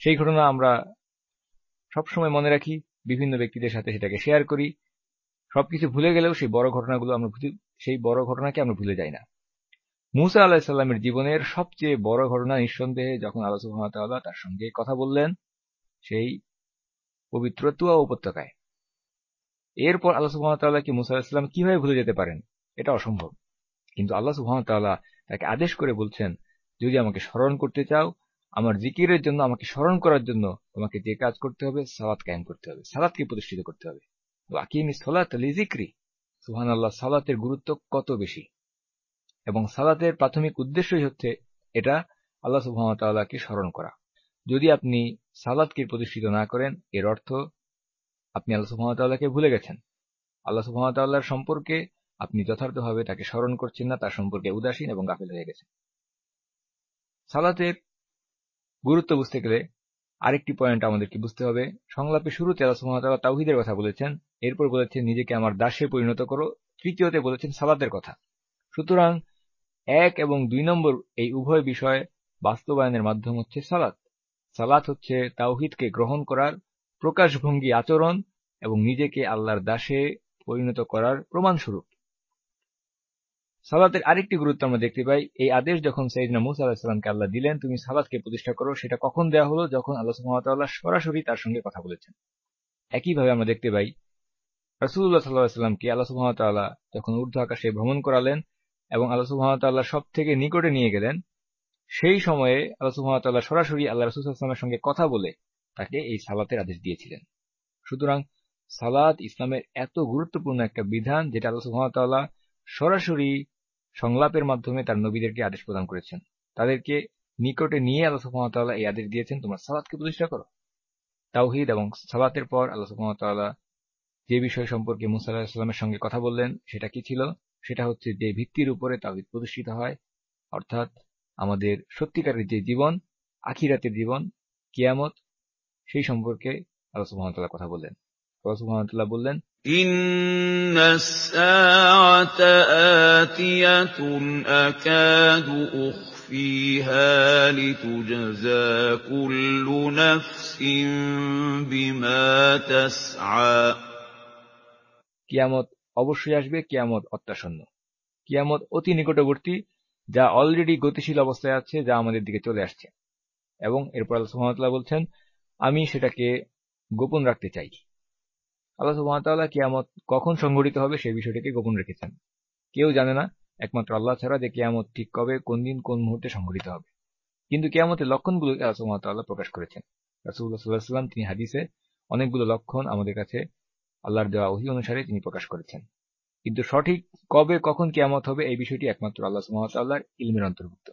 সেই ঘটনা আমরা সবসময় মনে রাখি বিভিন্ন ব্যক্তিদের সাথে সেটাকে শেয়ার করি। সবকিছু ভুলে গেলেও সেই বড় ঘটনাগুলো আমরা সেই বড় ঘটনাকে আমরা ভুলে যাই না। মুসা আলাহিসাল্লামের জীবনের সবচেয়ে বড় ঘটনা নিঃসন্দেহে যখন আল্লাহ সুহামতাল্লাহ তার সঙ্গে কথা বললেন, সেই পবিত্র তুয়া উপত্যকায়। এরপর আল্লাহ সুহামতাল্লাহকে মুসা আলাহিসাল্লাম কীভাবে ভুলে যেতে পারেন, এটা অসম্ভব। কিন্তু আল্লাহ সুহামতাল্লাহ তাকে আদেশ করে বলছেন, যদি আমাকে স্মরণ করতে চাও আমার জিকিরের জন্য, আমাকে স্মরণ করার জন্য তোমাকে যে কাজ করতে হবে, সালাত কায়েম করতে হবে, সালাতকে প্রতিষ্ঠিত করতে হবে। আকিমি সালাত জিক্রি। সুহান আল্লাহ সালাতের গুরুত্ব কত বেশি? এবং সালাতের প্রাথমিক উদ্দেশ্যই হচ্ছে এটা আল্লাহ সুহামতাল্লাহকে স্মরণ করা। যদি আপনি সালাদকে প্রতিষ্ঠিত না করেন, এর অর্থ আপনি আল্লাহ সুহামতাল্লাহকে ভুলে গেছেন। আল্লাহ সুহামতাল্লাহর সম্পর্কে আপনি যথার্থভাবে তাকে স্মরণ করছেন না, তার সম্পর্কে উদাসীন এবং গাফিল হয়ে গেছেন। সালাতের গুরুত্ব বুঝতে গেলে আরেকটি পয়েন্ট আমাদেরকে বুঝতে হবে। সংলাপের শুরুতে আল্লাহ সুহামতাল্লাহ তাওহিদের কথা বলেছেন। এরপর বলেছেন, নিজেকে আমার দাসে পরিণত করো। তৃতীয়তে বলেছেন, সালাতের কথা। সুতরাং এক এবং দুই নম্বর এই উভয় বিষয় বাস্তবায়নের মাধ্যম হচ্ছে সালাত। সালাত হচ্ছে তাওহিদকে গ্রহণ করার প্রকাশভঙ্গি আচরণ এবং নিজেকে আল্লাহর দাসে পরিণত করার প্রমাণস্বরূপ। সালাতের আরেকটি গুরুত্ব আমরা দেখতে পাই, এই আদেশ যখন সৈয়দনা মুসা আলাহিসাল্লামকে আল্লাহ দিলেন, তুমি সালাদকে প্রতিষ্ঠা করো, সেটা কখন দেওয়া হলো? যখন আল্লাহ সুহামতাল্লাহ সরাসরি তার সঙ্গে কথা বলেছেন। একইভাবে আমরা দেখতে পাই রসুল্লাহ সাল্লাহামকে আল্লাহ সুহামতাল্লাহ যখন ঊর্ধ্ব আকাশে ভ্রমণ করালেন এবং আল্লাহ সুহামতাল্লাহ সব থেকে নিকটে নিয়ে গেলেন, সেই সময়ে আল্লাহ সুহামতাল্লাহ সরাসরি আল্লাহ রসুলামের সঙ্গে কথা বলে তাকে এই সালাতের আদেশ দিয়েছিলেন। সুতরাং সালাত ইসলামের এত গুরুত্বপূর্ণ একটা বিধান, যেটা আল্লাহ সুহামতাল্লাহ সরাসরি সংলাপের মাধ্যমে তার নবীদেরকে আদেশ প্রদান করেছেন। তাদেরকে নিকটে নিয়ে আল্লাহ সুহামতাল্লাহ এই আদেশ দিয়েছেন, তোমার সালাদকে প্রতিষ্ঠা করো। তাওহিদ এবং সালাতের পর আল্লাহ সুহামতাল্লাহ যে বিষয় সম্পর্কে মুসা আলাহিসাল্লামের সঙ্গে কথা বললেন, সেটা কি ছিল? সেটা হচ্ছে যে ভিত্তির উপরে তাওহিদ প্রতিষ্ঠিত হয়, অর্থাৎ আমাদের সত্যিকারের যে জীবন, আখিরাতের জীবন, কিয়ামত, সেই সম্পর্কে আল্লাহ সুহামতাল্লাহ কথা বললেন। আল্লাহ সুহামতাল্লাহ বললেন إن الساعة آتية أكاد أخفيها لتجزى كل نفس بما تسعى কিয়ামত অবশ্যই আসবে কিয়ামত অত্যাসন্ন কিয়ামত অতি নিকটবর্তী যা অলরেডি গতিশীল অবস্থায় আছে যা আমাদের দিকে চলে আসছে এবং এরপর আল্লাহ সুহামতাল্লাহ বলছেন আমি সেটাকে গোপন রাখতে চাই আল্লাহ সুহামতাল্লাহ কিয়ামত কখন সংঘটিত হবে সেই বিষয়টিকে গোপন রেখেছেন। কেউ জানে না, একমাত্র আল্লাহ ছাড়া যে কেয়ামত ঠিক কবে, কোন দিন, কোন মুহূর্তে সংঘটিত হবে। কিন্তু কেয়ামতের লক্ষণগুলো আল্লাহ সুহামতাল্লাহ প্রকাশ করেছেন। রাসুল্লাহ সাল্লাহ সাল্লাম তিনি হাদিসে অনেকগুলো লক্ষণ আমাদের কাছে আল্লাহর দেওয়া অহি অনুসারে তিনি প্রকাশ করেছেন। কিন্তু সঠিক কবে, কখন কেয়ামত হবে এই বিষয়টি একমাত্র আল্লাহ সুহামতাল্লাহর ইলমের অন্তর্ভুক্ত।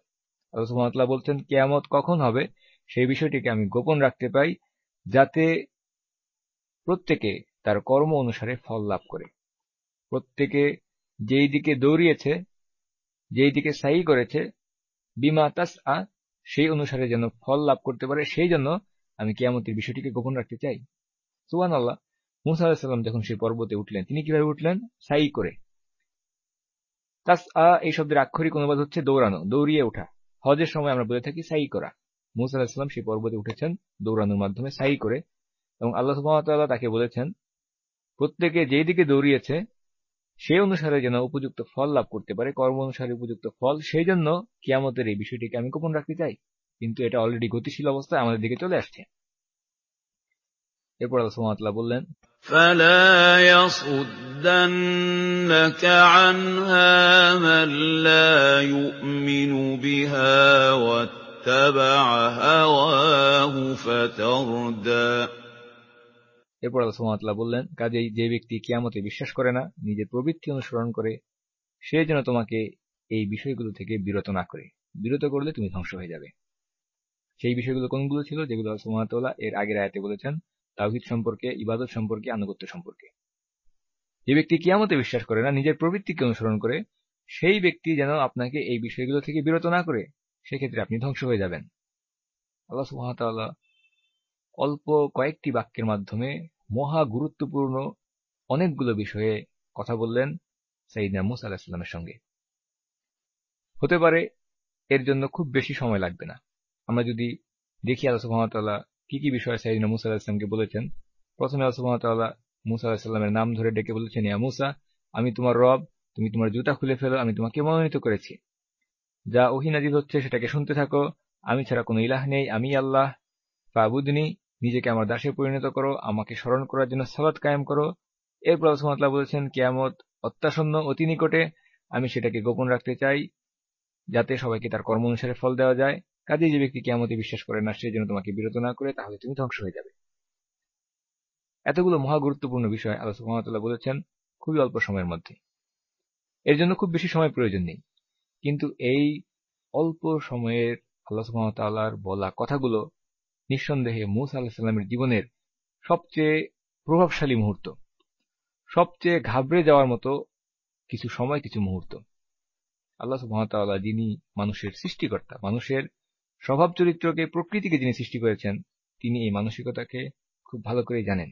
আল্লাহ সুহামতাল্লাহ বলছেন, কেয়ামত কখন হবে সেই বিষয়টিকে আমি গোপন রাখতে পাই যাতে প্রত্যেকে তার কর্ম অনুসারে ফল লাভ করে। প্রত্যেকে যেই দিকে দৌড়িয়েছে, যেই দিকে সাই করেছে, বিমা তাস আ সেই অনুসারে যেন ফল লাভ করতে পারে, সেই জন্য আমি কেয়ামতের বিষয়টিকে গোপন রাখতে চাই। সুবান আল্লাহ মুসা আলাহিসাল্লাম যখন সেই পর্বতে উঠলেন, তিনি কীভাবে উঠলেন? সাই করে। তাস আ এই শব্দের আক্ষরিক অনুবাদ হচ্ছে দৌড়ানো, দৌড়িয়ে ওঠা। হজের সময় আমরা বলে থাকি সাই করা। মুসা আলাহিসাম সেই পর্বতে উঠেছেন, দৌড়ানোর মাধ্যমে সাই করে এবং আল্লাহ সুহামতাল্লাহ তাকে বলেছেন প্রত্যেকে যেই দিকে দৌড়িয়েছে সেই অনুসারে যেন উপযুক্ত ফল লাভ করতে পারে কর্ম অনুসারে উপযুক্ত ফল সেই জন্য কিয়ামতের এই বিষয়টিকে আমি গোপন রাখতে চাই কিন্তু এটা অলরেডি গতিশীল অবস্থায় আমাদের দিকে চলে আসছে এরপর আল্লাহ সুহামতাল্লাহ বললেন فلا এরপর আল্লাহ বললেন, কাজেই যে ব্যক্তি কিয়ামতে বিশ্বাস করে না, নিজের প্রবৃত্তি অনুসরণ করে, সে যেন তোমাকে এই বিষয়গুলো থেকে বিরত না করে। বিরত করলে তুমি ধ্বংস হয়ে যাবে। সেই বিষয়গুলো কোনগুলো ছিল? যেগুলো সুহামতাল্লাহ এর আগের আয়াতে বলেছেন, তাওহিদ সম্পর্কে, ইবাদত সম্পর্কে, আনুগত্য সম্পর্কে। যে ব্যক্তি কিয়ামতে বিশ্বাস করে না, নিজের প্রবৃত্তিকে অনুসরণ করে, সেই ব্যক্তি যেন আপনাকে এই বিষয়গুলো থেকে বিরত না করে, সেক্ষেত্রে আপনি ধ্বংস হয়ে যাবেন। আল্লাহ সুহামতাল্লাহ অল্প কয়েকটি বাক্যের মাধ্যমে মহা গুরুত্বপূর্ণ অনেকগুলো বিষয়ে কথা বললেন সাইদিনা মুসা আলাহিসাল্লামের সঙ্গে। হতে পারে এর জন্য খুব বেশি সময় লাগবে না। আমরা যদি দেখি আল্লাহ সুহামতাল্লাহ কি কি বিষয়ে সাইদিনা মুসা আলাহিসামকে বলেছেন, প্রথমে আল্লাহ সুহামতাল্লাহ মুসা আলাহিসাল্লামের নাম ধরে ডেকে বলেছেন, ইয়া মুসা, আমি তোমার রব, তুমি তোমার জুতা খুলে ফেলো, আমি তোমাকে মনোনীত করেছি। যা ওহি নাজিল হচ্ছে সেটাকে শুনতে থাকো, আমি ছাড়া কোনো ইলাহ নেই, আমি আল্লাহ, ফাবুদনি নিজেকে আমার দাসে পরিণত করো, আমাকে স্মরণ করার জন্য সালাদ কায়েম করো। এরপর সুমাতলা বলেছেন, কেয়ামত অত্যাসন্ন অতি নিকটে আমি সেটাকে গোপন রাখতে চাই, যাতে সবাইকে তার কর্ম অনুসারে ফল দেওয়া যায়। কাজে যে ব্যক্তি কেয়ামতে বিশ্বাস করে না, সে যেন তোমাকে বিরত না করে, তাহলে তুমি ধ্বংস হয়ে যাবে। এতগুলো মহা গুরুত্বপূর্ণ বিষয় আল্লাহ সুহামতাল্লাহ বলেছেন, খুবই অল্প সময়ের মধ্যে। এর জন্য খুব বেশি সময় প্রয়োজন নেই। কিন্তু এই অল্প সময়ের আল্লাহ সুহামতাল্লাহর বলা কথাগুলো নিঃসন্দেহে মুসা আল্লাহামের জীবনের সবচেয়ে প্রভাবশালী মুহূর্ত, সবচেয়ে ঘাবড়ে যাওয়ার মতো কিছু সময়, কিছু মুহূর্ত। আল্লাহ সুহামতাল্লাহ যিনি মানুষের সৃষ্টিকর্তা, মানুষের স্বভাব চরিত্রকে, প্রকৃতিকে যিনি সৃষ্টি করেছেন, তিনি এই মানসিকতাকে খুব ভালো করে জানেন।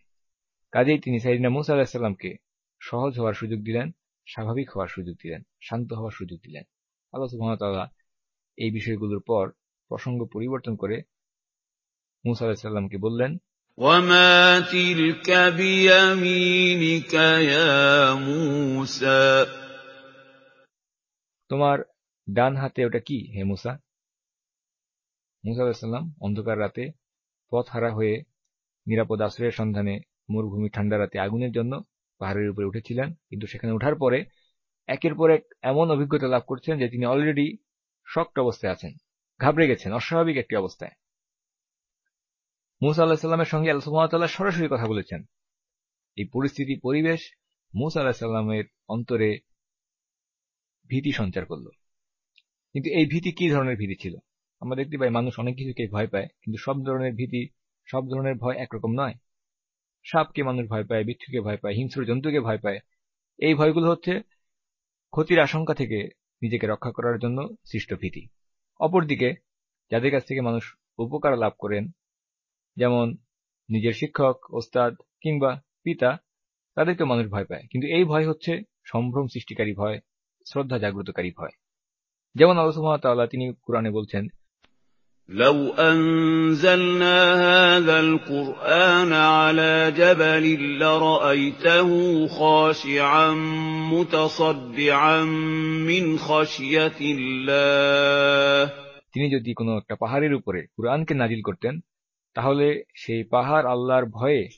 কাজেই তিনি সাইদিনা মুসা আলাহিসাল্লামকে সহজ হওয়ার সুযোগ দিলেন, স্বাভাবিক হওয়ার সুযোগ দিলেন, শান্ত হওয়ার সুযোগ দিলেন। আল্লাহ সুহামতাল্লাহ এই বিষয়গুলোর পর প্রসঙ্গ পরিবর্তন করে মুসা আলাহিসাল্লামকে বললেন وما تلك بيمينك يا موسى তোমার ডান হাতে ওটা কি হে মুসা মুসা আলাহিসাল্লাম অন্ধকার রাতে পথ হারা হয়ে নিরাপদ আশ্রয়ের সন্ধানে মরুভূমি ঠান্ডা রাতে আগুনের জন্য পাহাড়ের উপরে উঠেছিলেন কিন্তু সেখানে ওঠার পরে একের পর এক এমন অভিজ্ঞতা লাভ করছেন যে তিনি অলরেডি শক্ত অবস্থায় আছেন ঘাবড়ে গেছেন অস্বাভাবিক একটি অবস্থায় মুসা আল্লাহিসাল্লামের সঙ্গে আল্লাহ সরাসরি কথা বলেছেন। এই পরিস্থিতি, পরিবেশ মুসা আল্লাহিসাল্লামের অন্তরে ভীতি সঞ্চার করল। কিন্তু এই ভীতি কি ধরনের ভীতি ছিল? আমরা দেখতে পাই মানুষ অনেক কিছুকে ভয় পায়, কিন্তু সব ধরনের ভীতি, সব ধরনের ভয় একরকম নয়। সাপকে মানুষ ভয় পায় বিচ্ছুকে ভয় পায়, হিংস্র জন্তুকে ভয় পায়। এই ভয়গুলো হচ্ছে ক্ষতির আশঙ্কা থেকে নিজেকে রক্ষা করার জন্য সৃষ্ট ভীতি। অপরদিকে, যাদের কাছ থেকে মানুষ উপকার লাভ করেন যেমন নিজের শিক্ষক ওস্তাদ কিংবা পিতা তাদেরকে মানুষ ভয় পায় কিন্তু এই ভয় হচ্ছে সম্ভ্রম সৃষ্টিকারী ভয় শ্রদ্ধা জাগ্রতকারী ভয় যেমন আল্লাহ তিনি কোরআনে বলছেন لو أنزلنا هذا القرآن على جبل لرأيته خاشعا متصدعا من خشية الله তিনি যদি কোনো একটা পাহাড়ের উপরে কোরআনকে নাজিল করতেন তাহলে সেই পাহাড় আল্লাহর ভয়ে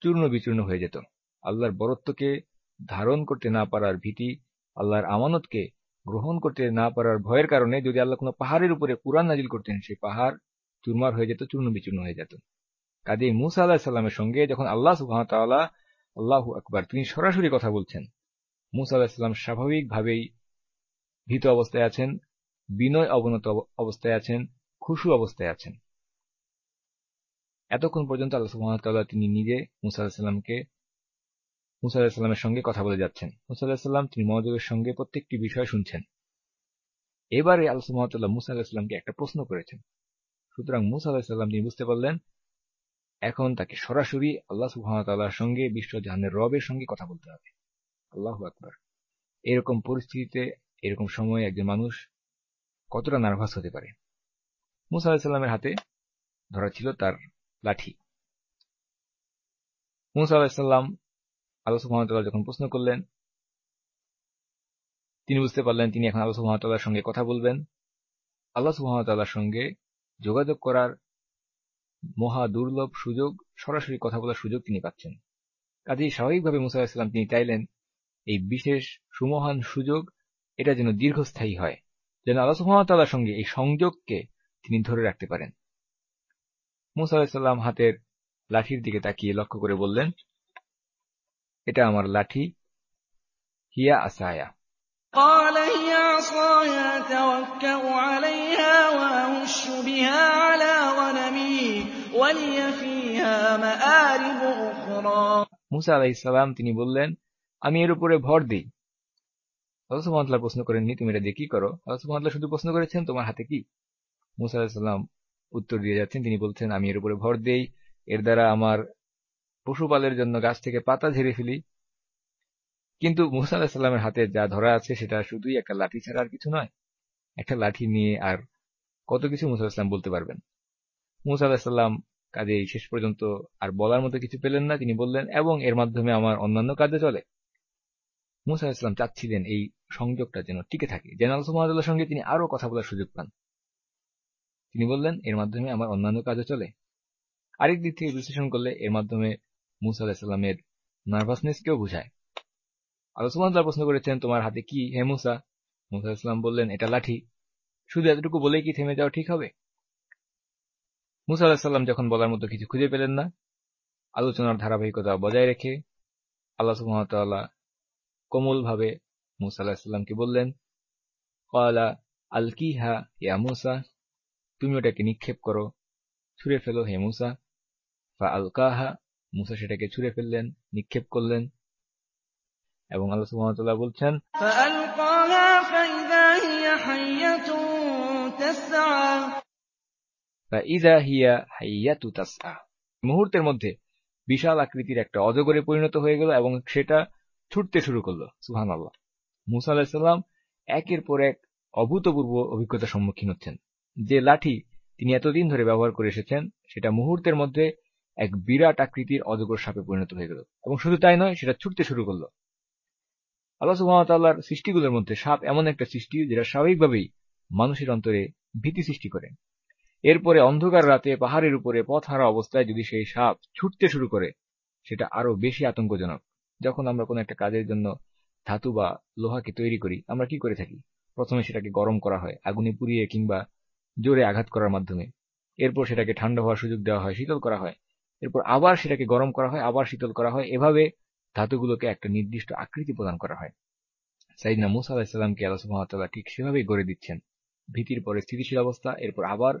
চূর্ণ বিচূর্ণ হয়ে যেত। আল্লাহর বরত্বকে ধারণ করতে না পারার ভীতি, আল্লাহর আমানতকে গ্রহণ করতে না পারার ভয়ের কারণে যদি আল্লাহ কোনো পাহাড়ের উপরে কোরআন নাজিল করতেন, সেই পাহাড় চুরমার হয়ে যেত চূর্ণ বিচূর্ণ হয়ে যেত। কাজে মুসা আল্লাহ সাল্লামের সঙ্গে যখন আল্লাহ সুহামতাল্লাহ আল্লাহ আকবর, তিনি সরাসরি কথা বলছেন, মুসা আল্লাহ সাল্লাম স্বাভাবিকভাবেই ভীত অবস্থায় আছেন, বিনয় অবনত অবস্থায় আছেন, খুশু অবস্থায় আছেন। এতক্ষণ পর্যন্ত আল্লাহ সুহামতাল্লাহ তিনি নিজে মুসা আলাহিসাল্লামকে মুসা আলাহিসাল্লামের সঙ্গে কথা বলে যাচ্ছেন। মুসা আলাহিসাল্লাম তিনি মনোযোগের সঙ্গে প্রত্যেকটি বিষয় শুনছেন। এবারে আল্লাহ সুহামতাল্লাহ মুসা আলাহিসাল্লামকে একটা প্রশ্ন করেছেন। সুতরাং মুসা আলাহিসাল্লাম তিনি বুঝতে পারলেন, এখন তাকে সরাসরি আল্লাহ সুহামতাল্লাহর সঙ্গে, বিশ্ব জাহানের রবের সঙ্গে কথা বলতে হবে। আল্লাহ আকবর। এরকম পরিস্থিতিতে, এরকম সময়ে একজন মানুষ কতটা নার্ভাস হতে পারে? মুসা আলাহিসাল্লামের হাতে ধরা ছিল তার লাঠি। মুসা আলাহিসাল্লাম আল্লাহ সুহামতাল্লাহ যখন প্রশ্ন করলেন, তিনি বুঝতে পারলেন তিনি এখন আল্লাহ সুহামতাল্লাহর সঙ্গে কথা বলবেন। আল্লাহ সুহামতাল্লাহর সঙ্গে যোগাযোগ করার মহা দুর্লভ সুযোগ, সরাসরি কথা বলার সুযোগ তিনি পাচ্ছেন। কাজেই স্বাভাবিকভাবে মুসা আলাহিসাল্লাম তিনি চাইলেন এই বিশেষ সুমহান সুযোগ, এটা যেন দীর্ঘস্থায়ী হয়, যেন আল্লাহ সুহামতাল্লাহর সঙ্গে এই সংযোগকে তিনি ধরে রাখতে পারেন। মুসা আলাহিসাল্লাম হাতের লাঠির দিকে তাকিয়ে লক্ষ্য করে বললেন এটা আমার লাঠি হিয়া আসায়া قال هي عصاي أتوكأ عليها وأهش بها على غنمي ولي فيها مآرب أخرى মুসা আলাহিসাল্লাম তিনি বললেন আমি এর উপরে ভর দিই আল্লাহ সুহামতাল্লাহ প্রশ্ন করেননি তুমি এটা দিয়ে কি করো আল্লাহ সুহামতাল্লাহ শুধু প্রশ্ন করেছেন তোমার হাতে কি মুসা আলাহিসাল্লাম উত্তর দিয়ে যাচ্ছেন। তিনি বলছেন, আমি এর উপরে ভর দেই। এর দ্বারা আমার পশুপালের জন্য গাছ থেকে পাতা ঝেড়ে ফেলি। কিন্তু মুসা আলাহিসাল্লামের হাতে যা ধরা আছে, সেটা শুধুই একটা লাঠি ছাড়া আর কিছু নয়। একটা লাঠি নিয়ে আর কত কিছু মুসা আলাহিসাল্লাম বলতে পারবেন? মুসা আলাহিসাল্লাম কাজে শেষ পর্যন্ত আর বলার মতো কিছু পেলেন না। তিনি বললেন, এবং এর মাধ্যমে আমার অন্যান্য কাজে চলে। মুসা আলাহিসাল্লাম চাচ্ছিলেন এই সংযোগটা যেন টিকে থাকে। যেন আলসুমাদুল্লাহর সঙ্গে তিনি আরও কথা বলার সুযোগ পান। তিনি বললেন, এর মাধ্যমে আমার অন্যান্য কাজে চলে। আরেক দিক থেকে বিশ্লেষণ করলে এর মাধ্যমে মুসা আলাহিসাল্লামের নার্ভাসনেসকেও বোঝায়। আলোচনা প্রশ্ন করেছেন, তোমার হাতে কি হে মুসা? মুসা ইসলাম বললেন, এটা লাঠি। শুধু এতটুকু বলেই কি থেমে যাওয়া ঠিক হবে? মুসা আলাহিসাল্লাম যখন বলার মতো কিছু খুঁজে পেলেন না, আলোচনার ধারাবাহিকতা বজায় রেখে আল্লাহ সুহামতাল্লাহ কোমল ভাবে মুসা আলাহিসাল্লামকে বললেন কলা আলকিহা ইয়া মুসা? তুমি ওটাকে নিক্ষেপ করো। ছুঁড়ে ফেলো হে মুসা। ফা আলকাহা মুসা সেটাকে ছুঁড়ে ফেললেন নিক্ষেপ করলেন। এবং আল্লাহ সুহামতাল্লাহ বলছেন মুহূর্তের মধ্যে বিশাল আকৃতির একটা অজগরে পরিণত হয়ে গেল এবং সেটা ছুটতে শুরু করল। সুহান আল্লাহ মুসা আল্লাহ সাল্লাম একের পর এক অভূতপূর্ব অভিজ্ঞতার সম্মুখীন হচ্ছেন। যে লাঠি তিনি এতদিন ধরে ব্যবহার করে এসেছেন, সেটা মুহূর্তের মধ্যে এক বিরাট আকৃতির অজগর সাপে পরিণত হয়ে গেল। এবং শুধু তাই নয়, সেটা ছুটতে শুরু করল। আল্লাহ সুহামতাল্লাহর সৃষ্টিগুলোর মধ্যে সাপ এমন একটা সৃষ্টি যেটা স্বাভাবিকভাবেই মানুষের অন্তরে ভীতি সৃষ্টি করে। এরপরে অন্ধকার রাতে পাহাড়ের উপরে পথ হারা অবস্থায় যদি সেই সাপ ছুটতে শুরু করে, সেটা আরও বেশি আতঙ্কজনক। যখন আমরা কোনো একটা কাজের জন্য ধাতু বা লোহাকে তৈরি করি, আমরা কি করে থাকি? প্রথমে সেটাকে গরম করা হয়, আগুনে পুড়িয়ে কিংবা জোরে আঘাত করার মাধ্যমে। এরপর সেটাকে ঠান্ডা হওয়ার সুযোগ দেওয়া হয়, শীতল করা হয়। এরপর আবার সেটাকে গরম করা হয়, আবার শীতল করা হয়। এভাবে ধাতুগুলোকে একটা নির্দিষ্ট আকৃতি প্রদান করা হয়। সাইদনা মুসা আলাহিসাল্লামকে আল্লাহ সুহামতাল্লাহ ঠিক সেভাবেই গড়ে দিচ্ছেন। ভীতির পরে স্থিতিশীল অবস্থা, এরপর আবার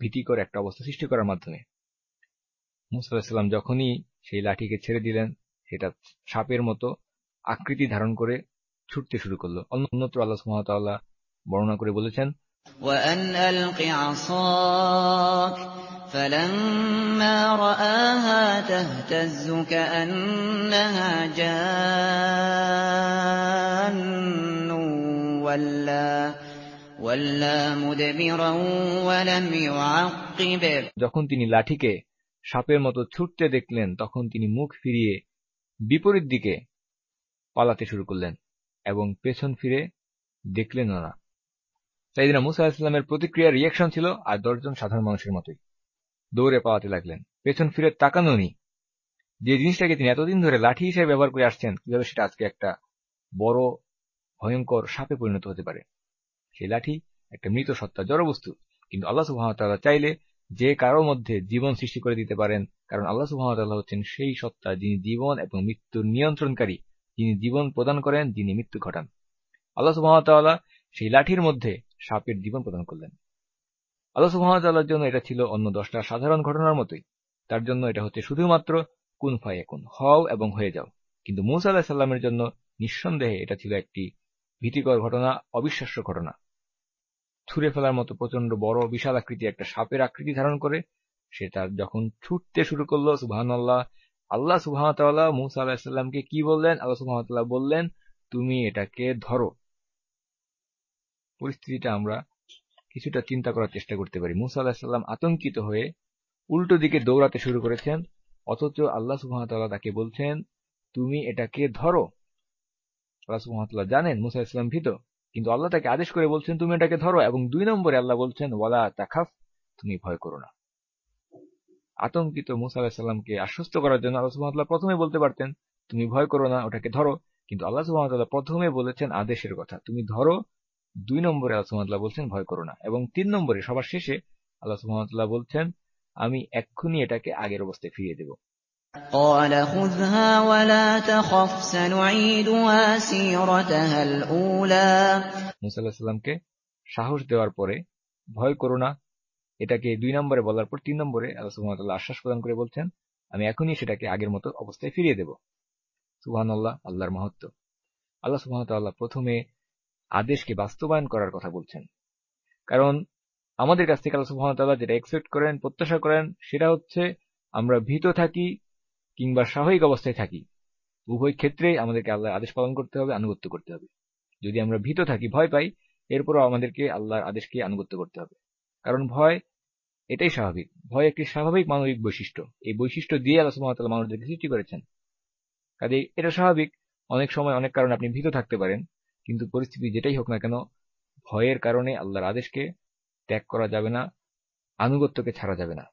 ভীতিকর একটা অবস্থা সৃষ্টি করার মাধ্যমে। মুসা আলাহিসাল্লাম যখনই সেই লাঠিকে ছেড়ে দিলেন, সেটা সাপের মতো আকৃতি ধারণ করে ছুটতে শুরু করল। অন্যত্র আল্লাহ সুহামতাল্লাহ বর্ণনা করে বলেছেন وأن ألق عصاك فلما رآها تهتز كأنها جان ولا ولا مدبرا ولم يعقب যখন তিনি লাঠিকে সাপের মতো ছুটতে দেখলেন তখন তিনি মুখ ফিরিয়ে বিপরীত দিকে পালাতে শুরু করলেন এবং পেছন ফিরে দেখলেন না সাইদিনা মুসা ইসলামের প্রতিক্রিয়া রিয়াকশন ছিল, আর দশজন সাধারণ মানুষের মতোই। দৌড়ে পাওয়াতে লাগলেন। পেছন ফিরে তাকানো নি যে জিনিসটাকে তিনি এতদিন ধরে লাঠি হিসেবে ব্যবহার করে আসছেন, কীভাবে সেটা আজকে একটা বড়, ভয়ঙ্কর সাপে পরিণত হতে পারে? সেই লাঠি একটা মৃত সত্তা জড়বস্তু কিন্তু আল্লাহ সুহামতাল্লাহ চাইলে যে কারও মধ্যে জীবন সৃষ্টি করে দিতে পারেন, কারণ আল্লাহ সুহামতাল্লাহ হচ্ছেন সেই সত্তা যিনি জীবন এবং মৃত্যুর নিয়ন্ত্রণকারী, যিনি জীবন প্রদান করেন, যিনি মৃত্যু ঘটান। আল্লাহ সুহামতাল্লাহ সেই লাঠির মধ্যে সাপের জীবন প্রদান করলেন। আল্লাহ সুহামতাল্লাহর জন্য এটা ছিল অন্য দশটা সাধারণ ঘটনার মতোই। তার জন্য এটা হচ্ছে শুধুমাত্র কুন ফায়াকুন হও এবং হয়ে যাও। কিন্তু মুসা আল্লাহ সাল্লামের জন্য নিঃসন্দেহে এটা ছিল একটি ভীতিকর ঘটনা, অবিশ্বাস্য ঘটনা। ছুঁড়ে ফেলার মতো প্রচণ্ড বড় বিশাল আকৃতি একটা সাপের আকৃতি ধারণ করে সেটা যখন ছুটতে শুরু করল সুবাহান আল্লাহ আল্লাহ সুবাহতাল্লাহ মুসা আলাহিসাল্লামকে কি বললেন? আল্লাহ সুবাহতাল্লাহ বললেন, তুমি এটাকে ধরো। পরিস্থিতিটা আমরা কিছুটা চিন্তা করার চেষ্টা করতে পারি। মুসা আলাহিসাল্লাম আতঙ্কিত হয়ে উল্টো দিকে দৌড়াতে শুরু করেছেন, অথচ আল্লাহ সুহামতাল্লাহ তাকে বলছেন, তুমি এটাকে ধরো। আল্লাহ সুহামতাল্লাহ জানেন মুসা ইসলাম ভীত, কিন্তু আল্লাহ তাকে আদেশ করে বলছেন, তুমি এটাকে ধরো। এবং দুই নম্বরে আল্লাহ বলছেন, ওয়ালা তাখাফ, তুমি ভয় করো না। আতঙ্কিত মুসা আলাহিসাল্লামকে আশ্বস্ত করার জন্য আল্লাহ সুহামতাল্লাহ প্রথমে বলতে পারতেন, তুমি ভয় করো না, ওটাকে ধরো। কিন্তু আল্লাহ সুহামতাল্লাহ প্রথমে বলেছেন আদেশের কথা, তুমি ধরো দুই নম্বরে আল্লাহ সুহামতাল্লাহ বলছেন ভয় করো না এবং তিন নম্বরে সবার শেষে আল্লাহ সুহামতাল্লাহ বলছেন আমি এক্ষুনি এটাকে আগের অবস্থায় ফিরিয়ে দেব قال خذها ولا تخف سنعيدها سيرتها الأولى মুসা আলাহিসাল্লামকে সাহস দেওয়ার পরে ভয় করো না এটাকে দুই নম্বরে বলার পর তিন নম্বরে আল্লাহ সুহামতাল্লাহ আশ্বাস প্রদান করে বলছেন আমি এখনই সেটাকে আগের মতো অবস্থায় ফিরিয়ে দেব সুহান আল্লাহ আল্লাহর মহত্ব আল্লাহ সুহামতাল্লাহ প্রথমে আদেশকে বাস্তবায়ন করার কথা বলছেন। কারণ আমাদের কাছ থেকে আল্লাহ সুহামতাল্লাহ যেটা এক্সপেক্ট করেন, প্রত্যাশা করেন, সেটা হচ্ছে আমরা ভীত থাকি কিংবা স্বাভাবিক অবস্থায় থাকি। উভয় ক্ষেত্রেই আমাদেরকে আল্লাহর আদেশ পালন করতে হবে, আনুগত্য করতে হবে। যদি আমরা ভীত থাকি, ভয় পাই, এরপরও আমাদেরকে আল্লাহর আদেশকে আনুগত্য করতে হবে। কারণ ভয় এটাই স্বাভাবিক। ভয় একটি স্বাভাবিক মানবিক বৈশিষ্ট্য। এই বৈশিষ্ট্য দিয়ে আল্লাহ সুহামতাল্লাহ মানুষদেরকে সৃষ্টি করেছেন। কাজে এটা স্বাভাবিক। অনেক সময় অনেক কারণে আপনি ভীত থাকতে পারেন। কিন্তু পরিস্থিতি যেটাই হোক না কেন, ভয়ের কারণে আল্লাহর আদেশকে ত্যাগ করা যাবে না, আনুগত্যকে ছাড়া যাবে না।